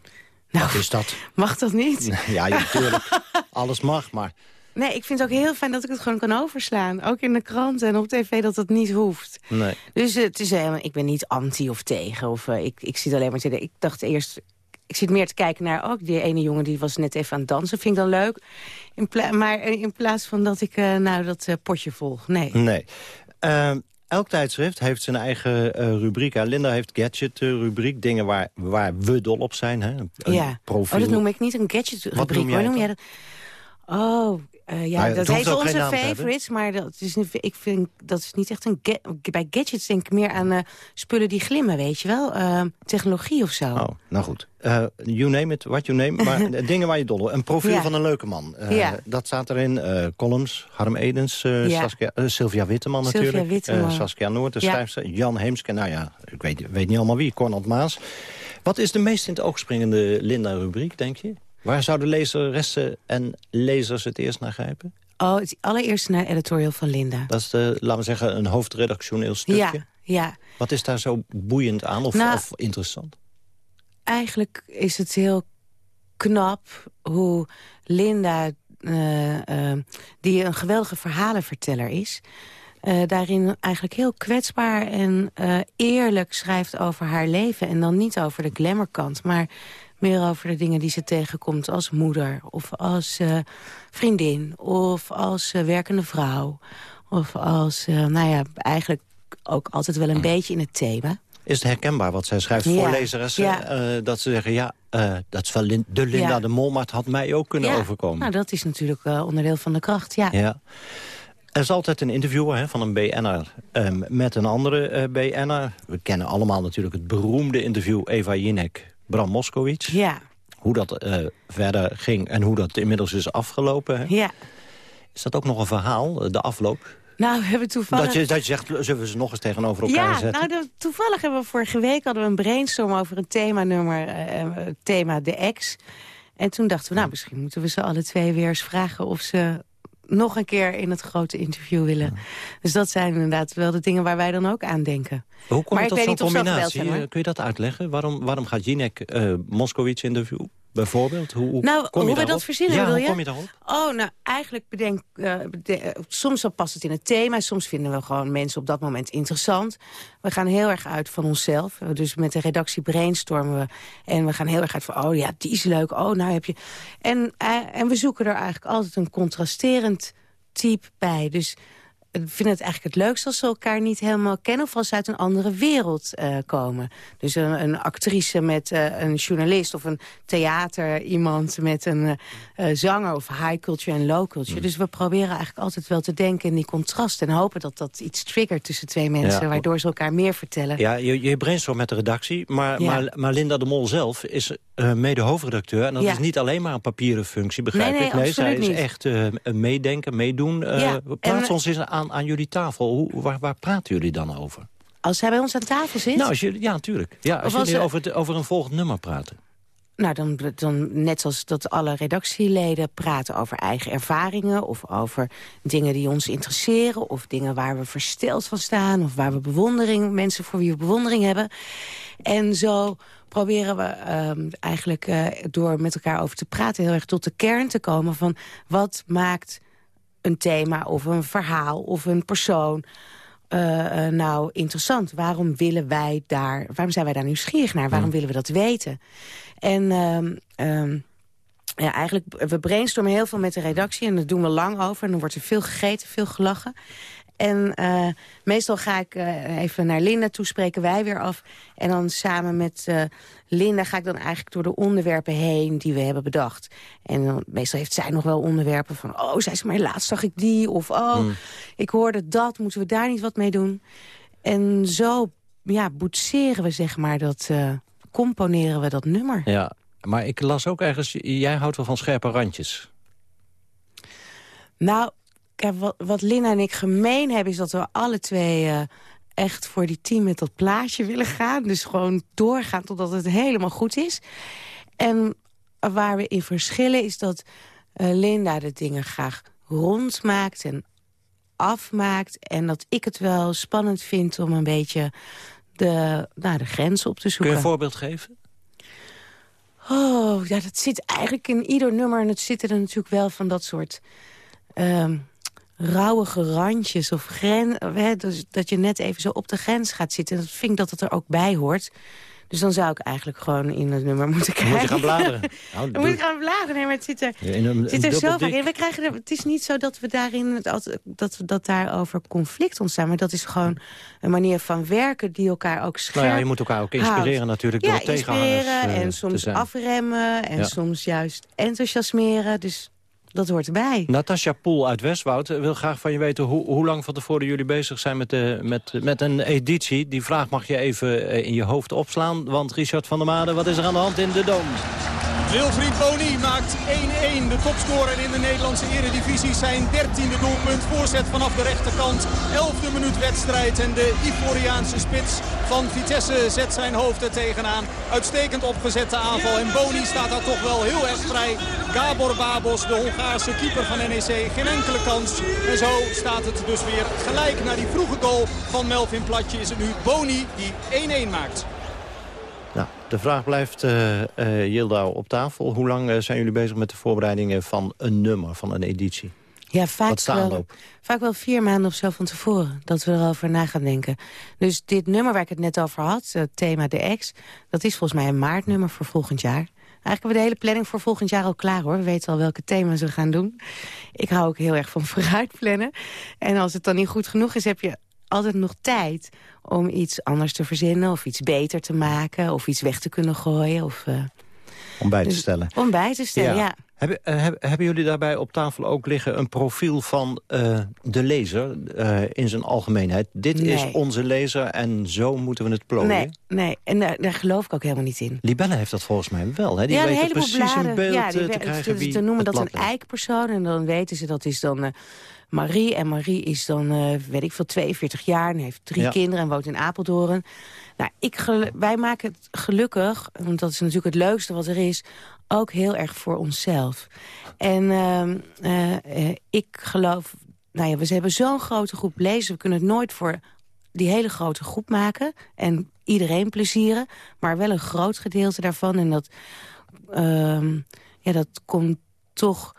Speaker 16: Wat is dat?
Speaker 19: Mag dat niet?
Speaker 16: Ja, ja, natuurlijk. Alles mag, maar...
Speaker 19: Nee, ik vind het ook heel fijn dat ik het gewoon kan overslaan. Ook in de krant en op tv dat dat niet hoeft.
Speaker 16: Nee.
Speaker 19: Dus eh, het is helemaal, ik ben niet anti of tegen. Of, eh, ik, ik zit alleen maar te Ik dacht eerst, ik zit meer te kijken naar... ook die ene jongen die was net even aan het dansen. Vind ik dan leuk. In maar eh, in plaats van dat ik eh, nou dat eh, potje volg. Nee.
Speaker 16: Nee. Elk tijdschrift heeft zijn eigen rubriek. Linda heeft gadget-rubriek. dingen waar, waar we dol op zijn. Hè? Een
Speaker 19: ja.
Speaker 16: profiel.
Speaker 19: Oh, dat noem ik niet een gadget-rubriek.
Speaker 16: noem jij
Speaker 19: Hoe noem jij dat? Oh, eh, ja,
Speaker 16: Nou
Speaker 19: dat heet
Speaker 16: geen
Speaker 19: onze favorites, maar dat is, ik vind dat is niet echt een... ga- bij gadgets denk ik meer aan eh, spullen die glimmen, weet je wel? Eh, technologie of zo.
Speaker 16: Oh, nou goed. You name it, what you name. Maar dingen waar je dol op. Een profiel
Speaker 19: Ja.
Speaker 16: van een leuke man.
Speaker 19: Ja.
Speaker 16: Dat staat erin. columns, Harm Edens,
Speaker 19: Ja.
Speaker 16: Saskia, Sylvia Witteman
Speaker 19: Sylvia
Speaker 16: natuurlijk.
Speaker 19: Witteman.
Speaker 16: Saskia Noord, de schrijfster. Jan Heemske, nou ja, ik weet, weet niet allemaal wie. Cornald Maas. Wat is de meest in het oog springende Linda-rubriek, denk je? Waar zouden lezeressen en lezers het eerst naar grijpen?
Speaker 19: Oh, het allereerste naar editorial van Linda.
Speaker 16: Dat is, de, laten we zeggen, een hoofdredactioneel stukje.
Speaker 19: Ja, ja.
Speaker 16: Wat is daar zo boeiend aan of,
Speaker 19: Nou,
Speaker 16: of interessant?
Speaker 19: Eigenlijk is het heel knap hoe Linda, eh, eh, die een geweldige verhalenverteller is... eh, daarin eigenlijk heel kwetsbaar en eerlijk schrijft over haar leven. En dan niet over de glamourkant, maar meer over de dingen die ze tegenkomt als moeder... of als eh, vriendin, of als eh, werkende vrouw. Of als, eh, nou ja, eigenlijk ook altijd wel een beetje in het thema.
Speaker 16: Is het herkenbaar wat zij schrijft
Speaker 19: Ja,
Speaker 16: voor lezeressen?
Speaker 19: ja.
Speaker 16: dat ze zeggen, ja, dat is wel Lin- de Linda
Speaker 19: Ja.
Speaker 16: de Mol... maar het had mij ook kunnen overkomen.
Speaker 19: Nou, dat is natuurlijk onderdeel van de kracht, ja.
Speaker 16: Ja. Er is altijd een interviewer hè, van een BN'er ehm, met een andere BN'er. We kennen allemaal natuurlijk het beroemde interview Eva Jinek, Bram Moskowitz.
Speaker 19: Ja,
Speaker 16: Hoe dat eh, verder ging en hoe dat inmiddels is afgelopen. Hè.
Speaker 19: ja.
Speaker 16: Is dat ook nog een verhaal, eh, de afloop?
Speaker 19: Nou, we hebben toevallig...
Speaker 16: Dat je, dat je zegt, zullen we ze nog eens tegenover elkaar
Speaker 19: ja,
Speaker 16: zetten?
Speaker 19: nou, de- toevallig hebben we vorige week hadden we een brainstorm over een themanummer, eh, thema de ex. En toen dachten we, nou, misschien moeten we ze alle twee weer eens vragen of ze nog een keer in het grote interview willen. Dus dat zijn inderdaad wel de dingen waar wij dan ook aan denken.
Speaker 16: Hoe komt
Speaker 19: weet
Speaker 16: zo'n combinatie?
Speaker 19: zijn.
Speaker 16: Eh, Kun je dat uitleggen? Waarom, waarom gaat Jinek eh Moskowitz interview? Bijvoorbeeld? Hoe, hoe
Speaker 19: Nou,
Speaker 16: kom je
Speaker 19: hoe we dat verzinnen,
Speaker 16: ja,
Speaker 19: wil
Speaker 16: hoe
Speaker 19: je?
Speaker 16: kom je daarop?
Speaker 19: Oh, nou, eigenlijk bedenk... eh, eh, soms dan past het in het thema. Soms vinden we gewoon mensen op dat moment interessant. We gaan heel erg uit van onszelf. Dus met de redactie brainstormen we. En we gaan heel erg uit van... oh ja, die is leuk. Oh, nou heb je... En, eh, en we zoeken er eigenlijk altijd een contrasterend type bij. Dus ik vind het eigenlijk het leukst als ze elkaar niet helemaal kennen... of als ze uit een andere wereld eh, komen. Dus een, een actrice met eh, een journalist of een theater... iemand met een eh, zanger of high culture en low culture. Dus we proberen eigenlijk altijd wel te denken in die contrast... en hopen dat dat iets triggert tussen twee mensen...
Speaker 16: Ja.
Speaker 19: waardoor ze elkaar meer vertellen.
Speaker 16: Ja, je, je brainstormt met de redactie, maar,
Speaker 19: Ja.
Speaker 16: maar, maar Linda de Mol zelf is eh, mede-hoofdredacteur. En dat
Speaker 19: Ja.
Speaker 16: is niet alleen maar een papieren functie, begrijp
Speaker 19: Nee, nee,
Speaker 16: ik. Nee, zij is
Speaker 19: niet.
Speaker 16: echt meedenken, meedoen. Plaats
Speaker 19: en-
Speaker 16: ons eens aan, aan jullie tafel. Hoe, waar, waar praten jullie dan over?
Speaker 19: Als zij bij ons aan tafel zit...
Speaker 16: Nou, als jullie, ja, natuurlijk. Ja, als
Speaker 19: als
Speaker 16: jullie over, het, over een volgend nummer praten.
Speaker 19: Nou, dan, dan net zoals dat alle redactieleden praten over eigen ervaringen... of over dingen die ons interesseren... of dingen waar we versteld van staan... of waar we bewondering, mensen voor wie we bewondering hebben. En zo proberen we ehm, eigenlijk eh, door met elkaar over te praten... heel erg tot de kern te komen van wat maakt een thema of een verhaal of een persoon... eh, eh, nou interessant? Waarom willen wij daar? Waarom zijn wij daar nieuwsgierig naar? Waarom willen we dat weten? En ehm, ehm, ja, eigenlijk, we brainstormen heel veel met de redactie... en dat doen we lang over. En dan wordt er veel gegeten, veel gelachen. En eh, meestal ga ik eh, even naar Linda toe, spreken wij weer af. En dan samen met eh, Linda ga ik dan eigenlijk door de onderwerpen heen die we hebben bedacht. En dan, meestal heeft zij nog wel onderwerpen van... oh, zei ze maar, laatst zag ik die. Of oh,
Speaker 16: Hmm.
Speaker 19: ik hoorde dat, moeten we daar niet wat mee doen? En zo ja, boetseren we, zeg maar, dat... componeren we dat nummer.
Speaker 16: Ja, maar ik las ook ergens, jij houdt wel van scherpe randjes.
Speaker 19: Nou, kijk, wat, wat Lina en ik gemeen hebben... is dat we alle twee eh, echt voor die team met dat plaatje willen gaan. Dus gewoon doorgaan totdat het helemaal goed is. En waar we in verschillen is dat eh, Linda de dingen graag rondmaakt en afmaakt. En dat ik het wel spannend vind om een beetje de, nou, de grens op te
Speaker 16: Kun
Speaker 19: zoeken.
Speaker 16: je een voorbeeld geven?
Speaker 19: Oh, ja, dat zit eigenlijk in ieder nummer. En het zitten er natuurlijk wel van dat soort ehm rauwige randjes of gren, hè, dus dat je net even zo op de grens gaat zitten. Dat vind ik dat het er ook bij hoort. Dus dan zou ik eigenlijk gewoon in het nummer moeten kijken.
Speaker 16: Moet je gaan bladeren. Nou,
Speaker 19: Dan moet ik gaan bladeren. Nee, maar het zit er,
Speaker 16: een-
Speaker 19: zit er zo vaak in. We krijgen er, het is niet zo dat we daarin dat, dat daar over conflict ontstaan. Maar dat is gewoon een manier van werken die elkaar ook scherp
Speaker 16: Nou ja, je moet elkaar ook inspireren
Speaker 19: houdt.
Speaker 16: natuurlijk
Speaker 19: ja,
Speaker 16: door tegenhangers
Speaker 19: inspireren
Speaker 16: eh,
Speaker 19: en
Speaker 16: te
Speaker 19: soms afremmen en
Speaker 16: Ja.
Speaker 19: soms juist enthousiasmeren. Dus dat hoort erbij.
Speaker 16: Natasja Poel uit Westwoud eh, wil graag van je weten... Hoe, lang van tevoren jullie bezig zijn met, de, met, met een editie. Die vraag mag je even eh, in je hoofd opslaan. Want Richard van der Made, wat is er aan de hand in de Doom?
Speaker 6: Wilfried Boni maakt 1-1. De topscorer in de Nederlandse eredivisie. Zijn dertiende doelpunt. Voorzet vanaf de rechterkant. Elfde minuut wedstrijd. En de Ivoriaanse spits van Vitesse zet zijn hoofd er tegenaan. Uitstekend opgezette aanval. En Boni staat daar toch wel heel erg vrij. Gabor Babos, de Hongaarse keeper van NEC. Geen enkele kans. En zo staat het dus weer gelijk. Na die vroege goal van Melvin Platje is het nu Boni die 1-1 maakt.
Speaker 16: De vraag blijft, Yilda, op tafel. Hoe lang eh, zijn jullie bezig met de voorbereidingen van een nummer, van een editie?
Speaker 19: Ja, vaak wel, vaak wel vier maanden of zo van tevoren. Dat we erover na gaan denken. Dus dit nummer waar ik het net over had, het thema De Ex... dat is volgens mij een maartnummer voor volgend jaar. Eigenlijk hebben we de hele planning voor volgend jaar al klaar hoor. We weten al welke thema's we gaan doen. Ik hou ook heel erg van vooruitplannen. En als het dan niet goed genoeg is, heb je altijd nog tijd om iets anders te verzinnen... of iets beter te maken, of iets weg te kunnen gooien. Of, uh,
Speaker 16: om bij te
Speaker 19: dus-
Speaker 16: stellen.
Speaker 19: Om bij te stellen, ja.
Speaker 16: Hebben, uh, hebben jullie daarbij op tafel ook liggen een profiel van uh, de lezer uh, in zijn algemeenheid? Dit
Speaker 19: Nee.
Speaker 16: is onze lezer en zo moeten we het plooien?
Speaker 19: Nee, nee. en daar, daar geloof ik ook helemaal niet in.
Speaker 16: Libelle heeft dat volgens mij wel. Hè? Die
Speaker 19: ja,
Speaker 16: weten precies
Speaker 19: bladen.
Speaker 16: een beeld
Speaker 19: ja, die
Speaker 16: eh, te krijgen
Speaker 19: ze-
Speaker 16: wie
Speaker 19: Ze noemen dat een eikpersoon en dan weten ze dat is dan... eh, Marie. En Marie is dan, eh, weet ik veel, 42 jaar en heeft drie
Speaker 16: Ja.
Speaker 19: kinderen en woont in Apeldoorn. Nou, ik wij maken het gelukkig, want dat is natuurlijk het leukste wat er is, ook heel erg voor onszelf. En ehm, eh, eh, ik geloof, nou ja, we hebben zo'n grote groep lezers, we kunnen het nooit voor die hele grote groep maken en iedereen plezieren, maar wel een groot gedeelte daarvan. En dat, ehm, ja, dat komt toch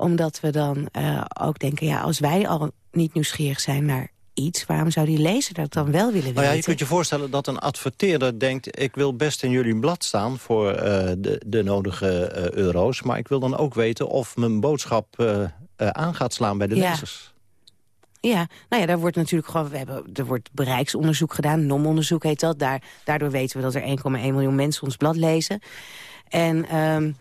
Speaker 19: omdat we dan eh, ook denken... ja, als wij al niet nieuwsgierig zijn naar iets... waarom zou die lezer dat dan wel willen weten?
Speaker 16: Nou ja, je kunt je voorstellen dat een adverteerder denkt... ik wil best in jullie blad staan voor eh, de, de nodige eh, euro's... maar ik wil dan ook weten of mijn boodschap aan gaat slaan bij de
Speaker 19: Ja.
Speaker 16: lezers.
Speaker 19: Ja, nou ja, daar wordt natuurlijk gewoon... We hebben, er wordt bereiksonderzoek gedaan, NOM-onderzoek heet dat. Daar, daardoor weten we dat er 1,1 miljoen mensen ons blad lezen. En... ehm,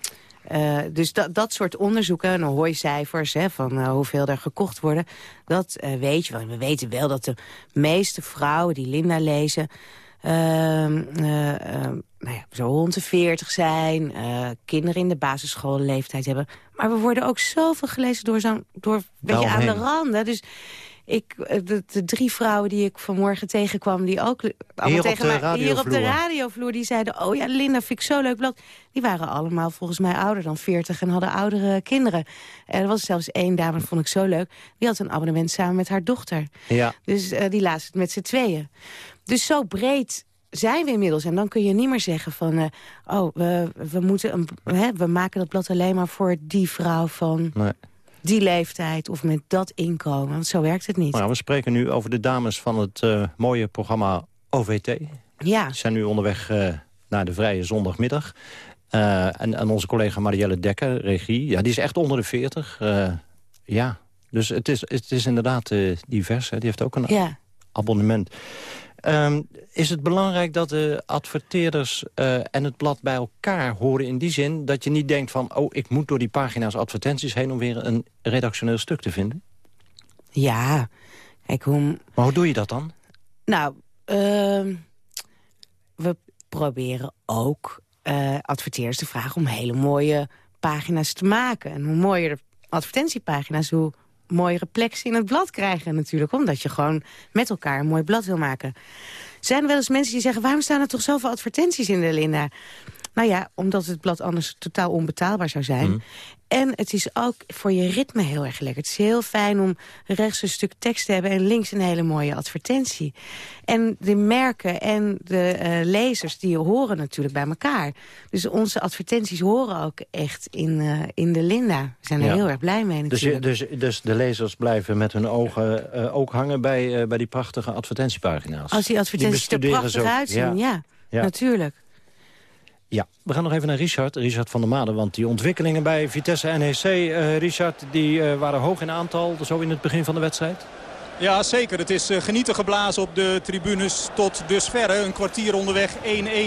Speaker 19: eh, dus dat, dat soort onderzoeken, en hooicijfers hè, van eh, hoeveel er gekocht worden... dat eh, weet je wel. We weten wel dat de meeste vrouwen die Linda lezen... ehm, eh, ehm, nou ja, zo rond de 40 zijn, kinderen in de basisschoolleeftijd hebben. Maar we worden ook zoveel gelezen door zo'n door een beetje aan de randen. Dus ik, eh, de, de drie vrouwen die ik vanmorgen tegenkwam... die ook allemaal tegen mij hier op de
Speaker 16: radiovloer.
Speaker 19: die zeiden, oh ja, Linda, vind ik zo leuk blad. Die waren allemaal volgens mij ouder dan 40 en hadden oudere kinderen. En er was zelfs één dame, dat vond ik zo leuk... die had een abonnement samen met haar dochter.
Speaker 16: Ja.
Speaker 19: Dus eh, die laat het met z'n tweeën. Dus zo breed zijn we inmiddels. En dan kun je niet meer zeggen van... eh, oh, we, we, moeten een, hè, we maken dat blad alleen maar voor die vrouw van
Speaker 16: Nee.
Speaker 19: Die leeftijd... of met dat inkomen. Want zo werkt het niet.
Speaker 16: Nou, we spreken nu over de dames van het eh, mooie programma OVT.
Speaker 19: Ja.
Speaker 16: Ze zijn nu onderweg eh, naar de vrije zondagmiddag. Eh, en, en onze collega Marielle Dekker, regie, ja, die is echt onder de 40. eh, ja, dus het is, het is inderdaad divers. Hè. Die heeft ook een
Speaker 19: Ja.
Speaker 16: abonnement. Ehm, is het belangrijk dat de adverteerders eh, en het blad bij elkaar horen in die zin... dat je niet denkt van, oh, ik moet door die pagina's advertenties heen... om weer een redactioneel stuk te vinden?
Speaker 19: Ja, kijk hoe...
Speaker 16: Maar hoe doe je dat dan?
Speaker 19: Nou, ehm, we proberen ook eh, adverteerders te vragen om hele mooie pagina's te maken. En hoe mooier de advertentiepagina's, hoe mooiere plek in het blad krijgen natuurlijk. Omdat je gewoon met elkaar een mooi blad wil maken. Zijn er wel eens mensen die zeggen, waarom staan er toch zoveel advertenties in de Linda? Nou ja, omdat het blad anders totaal onbetaalbaar zou zijn. En het is ook voor je ritme heel erg lekker. Het is heel fijn om rechts een stuk tekst te hebben... en links een hele mooie advertentie. En de merken en de eh, lezers, die horen natuurlijk bij elkaar. Dus onze advertenties horen ook echt in, eh, in de Linda. We zijn er
Speaker 16: Ja.
Speaker 19: heel erg blij mee
Speaker 16: Dus,
Speaker 19: natuurlijk.
Speaker 16: je- dus, dus de lezers blijven met hun ogen eh, ook hangen bij, bij die prachtige advertentiepagina's.
Speaker 19: Als die advertenties er prachtig uitzien, ja.
Speaker 16: Ja.
Speaker 19: natuurlijk.
Speaker 16: Ja, we gaan nog even naar Richard, Richard van der Made. Want die ontwikkelingen bij Vitesse NEC, eh, Richard, die eh, waren hoog in aantal. Zo in het begin van de wedstrijd.
Speaker 6: Ja, zeker. Het is eh, genieten geblazen op de tribunes tot dusverre. Een kwartier onderweg 1-1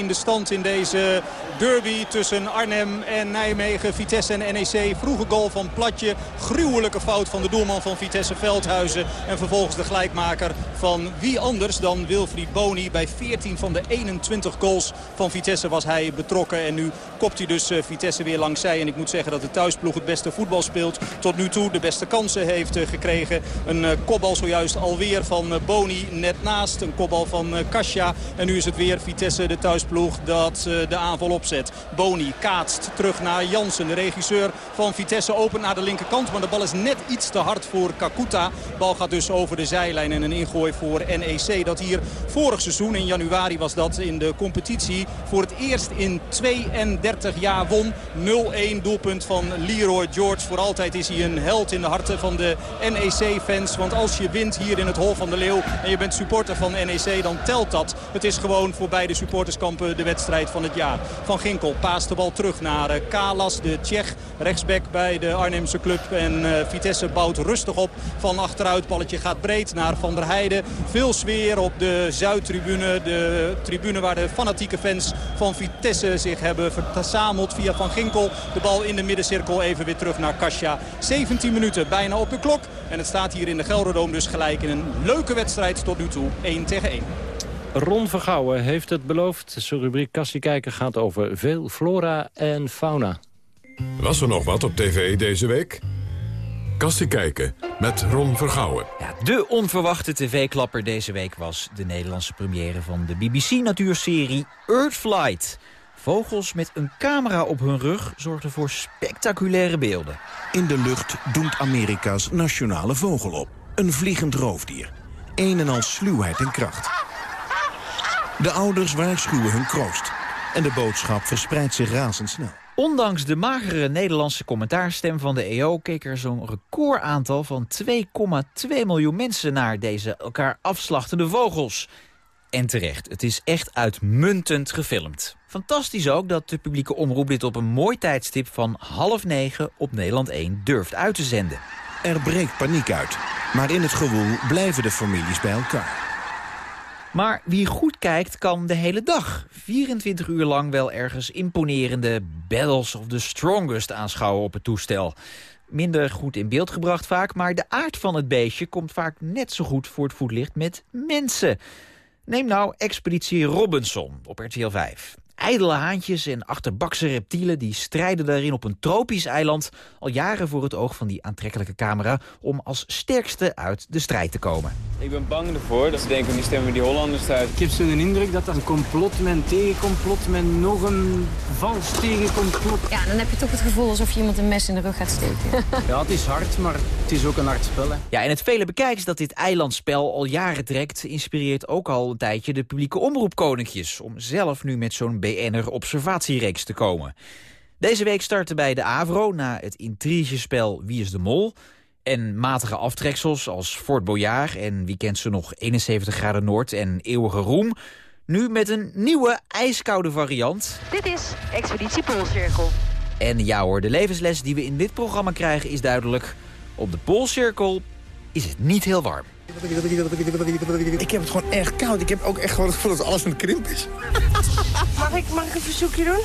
Speaker 6: de stand in deze derby tussen Arnhem en Nijmegen. Vitesse en NEC. Vroege goal van Platje. Gruwelijke fout van de doelman van Vitesse Veldhuizen. En vervolgens de gelijkmaker van wie anders dan Wilfried Boni. Bij 14 van de 21 goals van Vitesse was hij betrokken. En nu kopt hij dus eh, Vitesse weer langs zij. En ik moet zeggen dat de thuisploeg het beste voetbal speelt. Tot nu toe de beste kansen heeft eh, gekregen. Een kopbal zojuist alweer van eh, Boni net naast. Een kopbal van eh, Kasia. En nu is het weer Vitesse, de thuisploeg, dat eh, de aanval opzet. Boni kaatst terug naar Jansen. De regisseur van Vitesse opent naar de linkerkant. Maar de bal is net iets te hard voor Kakuta. Bal gaat dus over de zijlijn en een ingooi voor NEC. Dat hier vorig seizoen, in januari was dat in de competitie... voor het eerst in 32 jaar won. 0-1 doelpunt van Leroy George. Voor altijd is hij een held in de harten van de NEC-fans. Want als je wint hier in het Hol van de Leeuw en je bent supporter van NEC, dan telt dat. Het is gewoon voor beide supporterskampen de wedstrijd van het jaar. Van Ginkel paast de bal terug naar uh, Kalas, de Tsjech, rechtsback bij de Arnhemse club. En uh, Vitesse bouwt rustig op van achteruit. Balletje gaat breed naar Van der Heijden. Veel sfeer op de Zuidtribune, de tribune waar de fanatieke fans van Vitesse zich hebben verzameld via Van Ginkel. De bal in de middencirkel even weer terug naar Kasia. 17 minuten bijna op de klok. En het staat hier in de Gelderdoom dus gelijk in een leuke wedstrijd tot nu toe. 1 tegen 1.
Speaker 30: Ron Vergouwen heeft het beloofd. Zijn rubriek Kassie Kijken gaat over veel flora en fauna.
Speaker 1: Was er nog wat op tv deze week? Kassie Kijken met Ron Vergouwen.
Speaker 17: Ja, de onverwachte tv-klapper deze week was de Nederlandse première van de BBC-natuurserie Earthflight. Vogels met een camera op hun rug zorgden voor spectaculaire beelden.
Speaker 31: In de lucht doemt Amerika's nationale vogel op. Een vliegend roofdier. Een en al sluwheid en kracht. De ouders waarschuwen hun kroost. En de boodschap verspreidt zich razendsnel.
Speaker 17: Ondanks de magere Nederlandse commentaarstem van de EO... keek er zo'n recordaantal van 2,2 miljoen mensen naar deze elkaar afslachtende vogels. En terecht, het is echt uitmuntend gefilmd. Fantastisch ook dat de publieke omroep dit op een mooi tijdstip van half negen op Nederland 1 durft uit te zenden.
Speaker 31: Er breekt paniek uit, maar in het gewoel blijven de families bij elkaar.
Speaker 17: Maar wie goed kijkt kan de hele dag, 24 uur lang wel ergens imponerende Battles of the Strongest aanschouwen op het toestel. Minder goed in beeld gebracht vaak, maar de aard van het beestje komt vaak net zo goed voor het voetlicht met mensen. Neem nou Expeditie Robinson op RTL 5. Ijdele haantjes en achterbakse reptielen die strijden daarin op een tropisch eiland... al jaren voor het oog van die aantrekkelijke camera... om als sterkste uit de strijd te komen.
Speaker 32: Ik ben bang ervoor dat ze denken, die stemmen die Hollanders uit.
Speaker 33: Ik heb zo de indruk dat dat een complot met een tegencomplot... met nog een vals tegencomplot.
Speaker 34: Ja, dan heb je toch het gevoel alsof je iemand een mes in de rug gaat steken.
Speaker 33: ja, het is hard, maar het is ook een hard spel. Hè.
Speaker 17: Ja, en het vele bekijks dat dit eilandspel al jaren trekt... inspireert ook al een tijdje de publieke omroepkoninkjes... om zelf nu met zo'n BN'er observatiereeks te komen. Deze week starten bij de AVRO na het intrigespel Wie is de Mol... en matige aftreksels als Fort Boyard en wie kent ze nog 71 graden Noord en Eeuwige Roem... nu met een nieuwe ijskoude variant.
Speaker 34: Dit is Expeditie Poolcirkel.
Speaker 17: En ja hoor, de levensles die we in dit programma krijgen is duidelijk... op de Poolcirkel is het niet heel warm.
Speaker 35: Ik heb het gewoon echt koud. Ik heb ook echt gewoon het gevoel dat alles een krimp is.
Speaker 36: Mag ik, mag ik een verzoekje doen?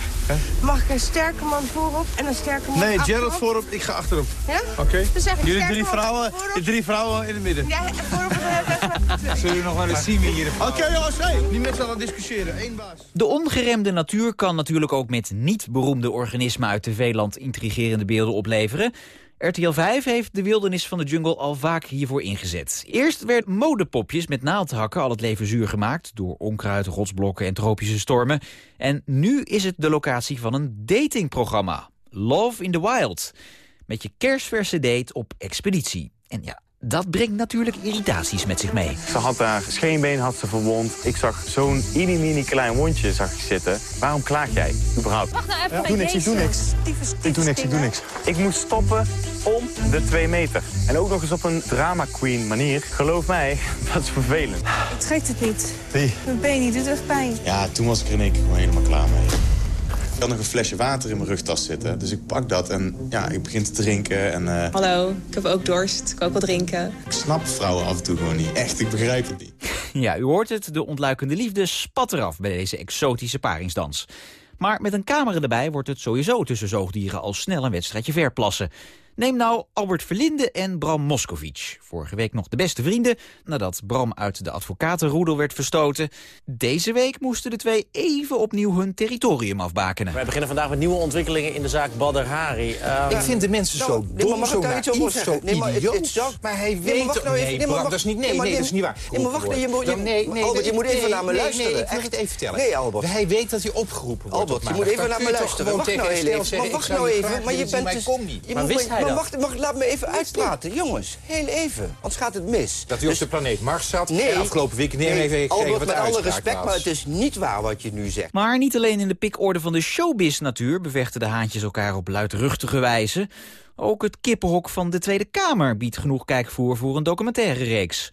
Speaker 36: Mag ik een sterke man voorop en een sterke man
Speaker 35: Nee,
Speaker 36: achterop?
Speaker 35: Gerald voorop, ik ga achterop.
Speaker 36: Ja?
Speaker 35: Oké. Jullie drie vrouwen,
Speaker 36: voorop.
Speaker 35: drie vrouwen in het midden.
Speaker 36: Ja, voorop en
Speaker 35: Zullen we nog wel eens zien wie hier Oké jongens, hey, niet met z'n allen discussiëren. Eén baas.
Speaker 17: De ongeremde natuur kan natuurlijk ook met niet beroemde organismen uit TV-land intrigerende beelden opleveren. RTL 5 heeft de wildernis van de jungle al vaak hiervoor ingezet. Eerst werd modepopjes met naaldhakken al het leven zuur gemaakt... door onkruid, rotsblokken en tropische stormen. En nu is het de locatie van een datingprogramma. Love in the Wild. Met je kerstverse date op expeditie. En ja, dat brengt natuurlijk irritaties met zich mee.
Speaker 37: Ze had haar scheenbeen had ze verwond. Ik zag zo'n mini klein wondje zag ik zitten. Waarom klaag jij, überhaupt?
Speaker 34: Wacht nou even.
Speaker 37: Doe niks, ik doe niks. Ik doe niks, ik doe niks. Ik moest stoppen om de twee meter. En ook nog eens op een drama queen manier. Geloof mij, dat is vervelend.
Speaker 36: Ik trek het niet.
Speaker 35: Wie?
Speaker 36: Mijn been niet, doet echt pijn.
Speaker 38: Ja, toen was ik er in één keer gewoon helemaal klaar mee. Ik had nog een flesje water in mijn rugtas zitten. Dus ik pak dat en ja, ik begin te drinken. En, eh,
Speaker 39: Hallo, ik heb ook dorst. Ik wil ook wat drinken.
Speaker 38: Ik snap vrouwen af en toe gewoon niet. Echt, ik begrijp het niet.
Speaker 17: Ja, u hoort het, de ontluikende liefde spat eraf bij deze exotische paringsdans. Maar met een camera erbij wordt het sowieso tussen zoogdieren al snel een wedstrijdje verplassen. Neem nou Albert Verlinde en Bram Moskovic. Vorige week nog de beste vrienden, nadat Bram uit de advocatenroedel werd verstoten. Deze week moesten de twee even opnieuw hun territorium afbakenen.
Speaker 40: Wij beginnen vandaag met nieuwe ontwikkelingen in de zaak Badr Hari. Uh,
Speaker 41: Ik vind de mensen zo
Speaker 40: nee, maar
Speaker 41: dom,
Speaker 40: mag
Speaker 41: zo naïef, zo
Speaker 40: Nee, maar het- het
Speaker 41: Maar hij
Speaker 40: Nee, maar
Speaker 41: weet
Speaker 40: wacht
Speaker 41: toch...
Speaker 40: nou even.
Speaker 41: Nee,
Speaker 40: Nee, maar
Speaker 41: Bram, dat is niet...
Speaker 40: nee,
Speaker 41: Nee, nee,
Speaker 40: nee,
Speaker 41: dat is niet waar.
Speaker 40: nee, maar wacht, je moet-
Speaker 41: nee, nee,
Speaker 40: Albert, je moet even
Speaker 41: nee,
Speaker 40: naar me
Speaker 41: nee,
Speaker 40: luisteren.
Speaker 41: Nee, ik wil het even vertellen.
Speaker 40: Nee, Albert.
Speaker 41: Hij weet dat hij opgeroepen wordt
Speaker 40: Albert, je moet even naar me luisteren. Wacht nou even. Maar
Speaker 41: ik
Speaker 40: wacht nou
Speaker 41: je
Speaker 40: even. Maar je bent dus... Maar moet- wist hij
Speaker 42: dat?
Speaker 43: wacht, wacht, laat me even uitpraten. Jongens, heel even. Anders gaat het mis.
Speaker 42: Dat u op
Speaker 43: Dus-
Speaker 42: de planeet Mars zat
Speaker 43: Nee,
Speaker 42: en afgelopen week neem
Speaker 43: nee,
Speaker 42: even kregen
Speaker 43: Albert,
Speaker 42: we
Speaker 43: met
Speaker 42: de
Speaker 43: alle respect, maar het is niet waar wat je nu zegt.
Speaker 17: Maar niet alleen in de pikorde van de showbiz-natuur... bevechten de haantjes elkaar op luidruchtige wijze. Ook het kippenhok van de Tweede Kamer biedt genoeg kijkvoer voor een documentaire reeks.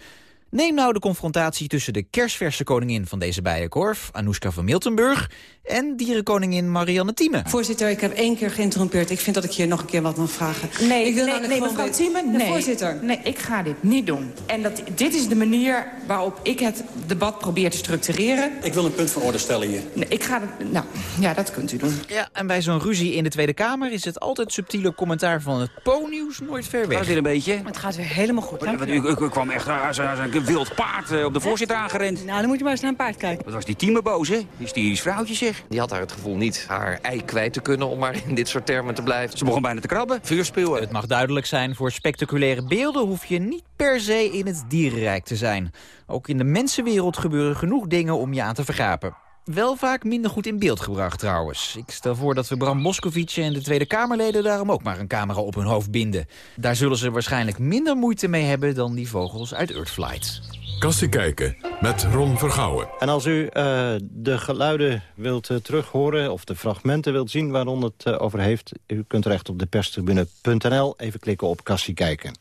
Speaker 17: Neem nou de confrontatie tussen de kerstverse koningin van deze bijenkorf... Anoushka van Miltenburg en dierenkoningin Marianne Thieme.
Speaker 44: Voorzitter, ik heb één keer geïnterrumpeerd. Ik vind dat ik hier nog een keer wat mag vragen.
Speaker 45: Nee,
Speaker 44: ik wil
Speaker 45: nee, nee mevrouw Thieme,
Speaker 44: De
Speaker 45: nee.
Speaker 44: Voorzitter.
Speaker 45: Nee, ik ga dit niet doen. En dat, dit is de manier waarop ik het debat probeer te structureren.
Speaker 44: Ik wil een punt van orde stellen hier.
Speaker 45: Nee, ik ga het... Nou, ja, dat kunt u doen.
Speaker 17: Ja, en bij zo'n ruzie in de Tweede Kamer... is het altijd subtiele commentaar van het Po-nieuws nooit ver weg.
Speaker 46: Gaat weer een beetje?
Speaker 45: Het gaat weer helemaal goed.
Speaker 46: Want u, u- u kwam echt als, als een wild paard eh, op de voorzitter aangerend.
Speaker 45: Nou, dan moet je maar eens naar een paard kijken.
Speaker 46: Wat was die Tieme boos, hè? Hysterisch vrouwtje, zeg.
Speaker 40: Die had daar het gevoel niet haar ei kwijt te kunnen... om maar in dit soort termen te blijven.
Speaker 46: Ze begon bijna te krabben. Vuurspuwen.
Speaker 17: Het mag duidelijk zijn, voor spectaculaire beelden hoef je niet per se in het dierenrijk te zijn. Ook in de mensenwereld gebeuren genoeg dingen om je aan te vergapen. Wel vaak minder goed in beeld gebracht trouwens. Ik stel voor dat we Bram Moscovici en de Tweede Kamerleden daarom ook maar een camera op hun hoofd binden. Daar zullen ze waarschijnlijk minder moeite mee hebben dan die vogels uit Earthflight.
Speaker 1: Kassie kijken met Ron Vergouwen.
Speaker 16: En als u eh, de geluiden wilt uh, terughoren of de fragmenten wilt zien waar Ron het uh, over heeft... u kunt terecht op deperstribune.nl. Even klikken op Kassie kijken.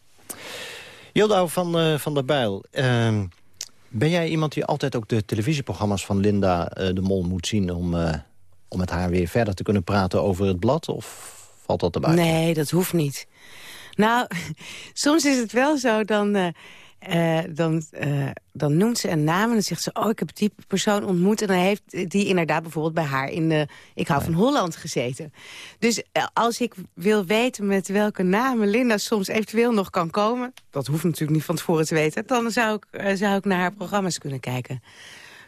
Speaker 16: Jildau van, uh, van der Bijl, ehm, ben jij iemand die altijd ook de televisieprogramma's van Linda de Mol moet zien... Om, om met haar weer verder te kunnen praten over het blad? Of valt dat erbij?
Speaker 19: Nee, dat hoeft niet. Nou, soms is het wel zo, dan... Uh, dan, uh, dan noemt ze een naam en dan zegt ze... oh, ik heb die persoon ontmoet. En dan heeft die inderdaad bijvoorbeeld bij haar in de Ik hou van Holland gezeten. Dus uh, als ik wil weten met welke namen Linda soms eventueel nog kan komen... dat hoeft natuurlijk niet van tevoren te weten... dan zou ik, zou ik naar haar programma's kunnen kijken.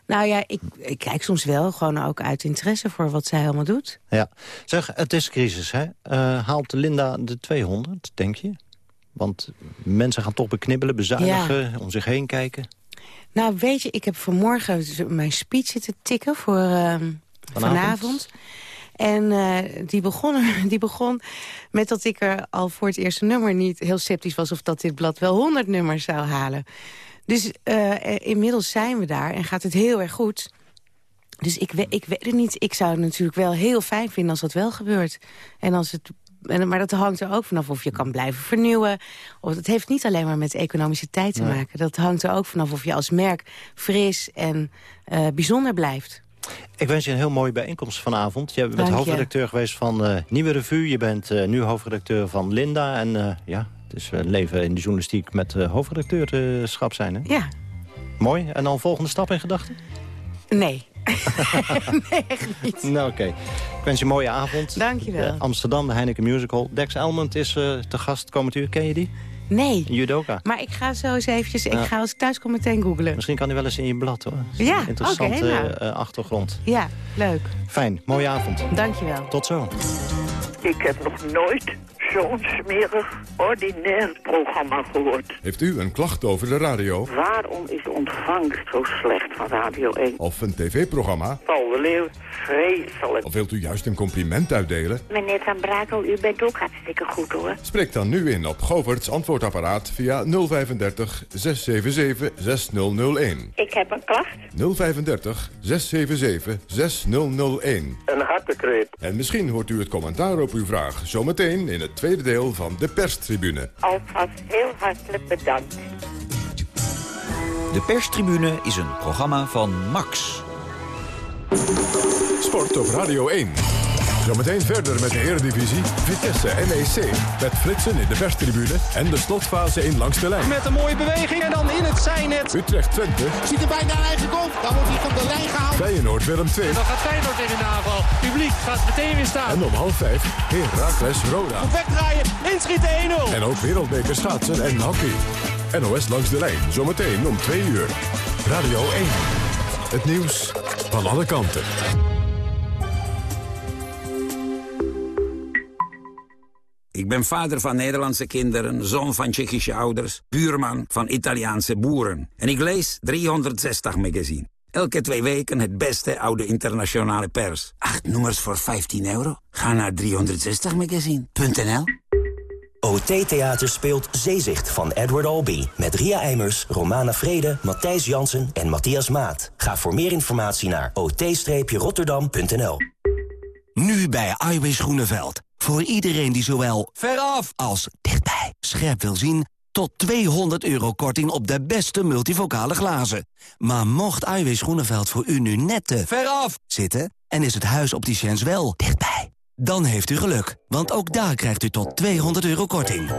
Speaker 19: Nou ja, ik, ik kijk soms wel gewoon ook uit interesse voor wat zij allemaal doet.
Speaker 16: Ja, zeg, het is crisis, hè? haalt Linda de 200, denk je? Want mensen gaan toch beknibbelen, bezuinigen, ja. om zich heen kijken.
Speaker 19: Nou, weet je, ik heb vanmorgen mijn speech zitten tikken voor uh, vanavond. vanavond. En uh, die, begon, die begon met dat ik er al voor het eerste nummer niet heel sceptisch was... of dat dit blad wel 100 nummers zou halen. Dus uh, inmiddels zijn we daar en gaat het heel erg goed... Dus ik, ik weet het niet. Ik zou het natuurlijk wel heel fijn vinden als dat wel gebeurt. En als het maar dat hangt er ook vanaf of je kan blijven vernieuwen. Of het heeft niet alleen maar met economische tijd te nee. maken. Dat hangt er ook vanaf of je als merk fris en uh, bijzonder blijft.
Speaker 16: Ik wens je een heel mooie bijeenkomst vanavond. Je bent
Speaker 19: Dank
Speaker 16: hoofdredacteur je. geweest van uh, Nieuwe Revue. Je bent uh, nu hoofdredacteur van Linda. En ja, het is een leven in de journalistiek met hoofdredacteurschap zijn. Hè?
Speaker 19: Ja.
Speaker 16: Mooi. En dan volgende stap in gedachten?
Speaker 19: Nee. nee, echt niet.
Speaker 16: Nou, oké. Okay. Ik wens je een mooie avond.
Speaker 19: Dank je wel.
Speaker 16: Uh, Amsterdam, de Heineken Musical. Dex Elmond is uh, te gast komend uur. Ken je die?
Speaker 19: Nee.
Speaker 16: Judoka.
Speaker 19: Maar ik ga zo eens eventjes... Ja. Ik ga als ik thuis kom meteen googlen.
Speaker 16: Misschien kan hij wel eens in je blad, hoor.
Speaker 19: Ja,
Speaker 16: Interessante
Speaker 19: okay, nou.
Speaker 16: uh, achtergrond.
Speaker 19: Ja, leuk.
Speaker 16: Fijn. Mooie avond.
Speaker 19: Dank je wel.
Speaker 16: Tot zo.
Speaker 47: Ik heb nog nooit zo'n smerig, ordinair programma gehoord.
Speaker 1: Heeft u een klacht over de radio?
Speaker 47: Waarom is de ontvangst zo slecht van Radio 1?
Speaker 1: Of een tv-programma?
Speaker 47: Paul de Leeuw, vreselijk.
Speaker 1: Of wilt u juist een compliment uitdelen?
Speaker 47: Meneer Van Brakel, u bent ook hartstikke goed hoor.
Speaker 1: Spreek dan nu in op Govert's antwoordapparaat via 035 677 6001.
Speaker 47: Ik heb een klacht.
Speaker 1: 035 677 6001.
Speaker 47: Een hartekreet.
Speaker 1: En misschien hoort u het commentaar op uw vraag zometeen in het tweede deel van de perstribune.
Speaker 47: Alvast heel hartelijk bedankt.
Speaker 17: De perstribune is een programma van Max.
Speaker 1: Sport op Radio 1. Zometeen verder met de Eredivisie, Vitesse NEC. Met flitsen in de perstribune en de slotfase in langs de lijn.
Speaker 6: Met een mooie beweging en dan in het zijnet.
Speaker 1: Utrecht Twente.
Speaker 35: Ziet er bijna een eigen goal. Dan wordt hij van de lijn gehaald.
Speaker 1: Feyenoord Willem 2.
Speaker 48: En dan gaat Feyenoord in de aanval. Publiek gaat meteen weer staan.
Speaker 1: En om half vijf Heracles Roda.
Speaker 6: Goed wegdraaien, inschieten 1-0.
Speaker 1: En ook wereldbeker schaatsen en hockey. NOS langs de lijn, zometeen om 2 uur. Radio 1. Het nieuws van alle kanten.
Speaker 49: Ik ben vader van Nederlandse kinderen, zoon van Tsjechische ouders, buurman van Italiaanse boeren. En ik lees 360 magazine. Elke twee weken het beste oude internationale pers. Acht nummers voor 15 euro? Ga naar 360magazine.nl
Speaker 42: OT Theater speelt Zeezicht van Edward Albee. Met Ria Eimers, Romana Vrede, Matthijs Jansen en Matthias Maat. Ga voor meer informatie naar ot-rotterdam.nl.
Speaker 10: Nu bij Iwis Groeneveld. Voor iedereen die zowel veraf als dichtbij scherp wil zien... tot 200 euro korting op de beste multivocale glazen. Maar mocht Iwis Groeneveld voor u nu net te veraf zitten... en is het huis op die chance wel dichtbij... dan heeft u geluk, want ook daar krijgt u tot 200 euro korting.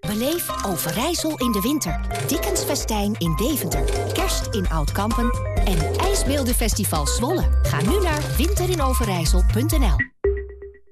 Speaker 50: Beleef Overijssel in de winter. Dickens Festijn in Deventer. Kerst in Oudkampen. En IJsbeeldenfestival Zwolle. Ga nu naar winterinoverijssel.nl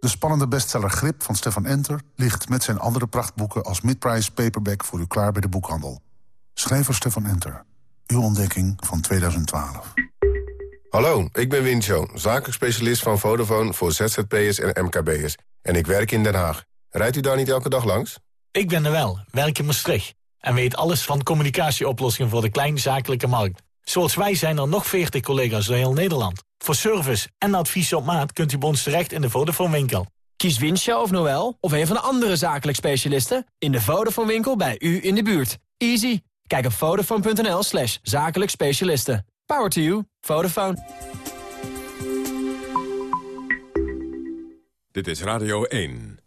Speaker 51: De spannende bestseller Grip van Stefan Enter... ligt met zijn andere prachtboeken als midprice paperback... voor u klaar bij de boekhandel. Schrijver Stefan Enter. Uw ontdekking van 2012.
Speaker 52: Hallo, ik ben Wincho, zakelijk specialist van Vodafone... voor ZZP'ers en MKB'ers. En ik werk in Den Haag. Rijdt u daar niet elke dag langs?
Speaker 53: Ik ben er wel, werk in Maastricht. En weet alles van communicatieoplossingen voor de kleine zakelijke markt. Zoals wij zijn er nog 40 collega's door heel Nederland. Voor service en advies op maat kunt u bij ons terecht in de Vodafone winkel.
Speaker 54: Kies Winsja of Noel of een van de andere zakelijk specialisten... in de Vodafone winkel bij u in de buurt. Easy. Kijk op vodafone.nl slash zakelijk specialisten. Power to you. Vodafone.
Speaker 1: Dit is Radio 1.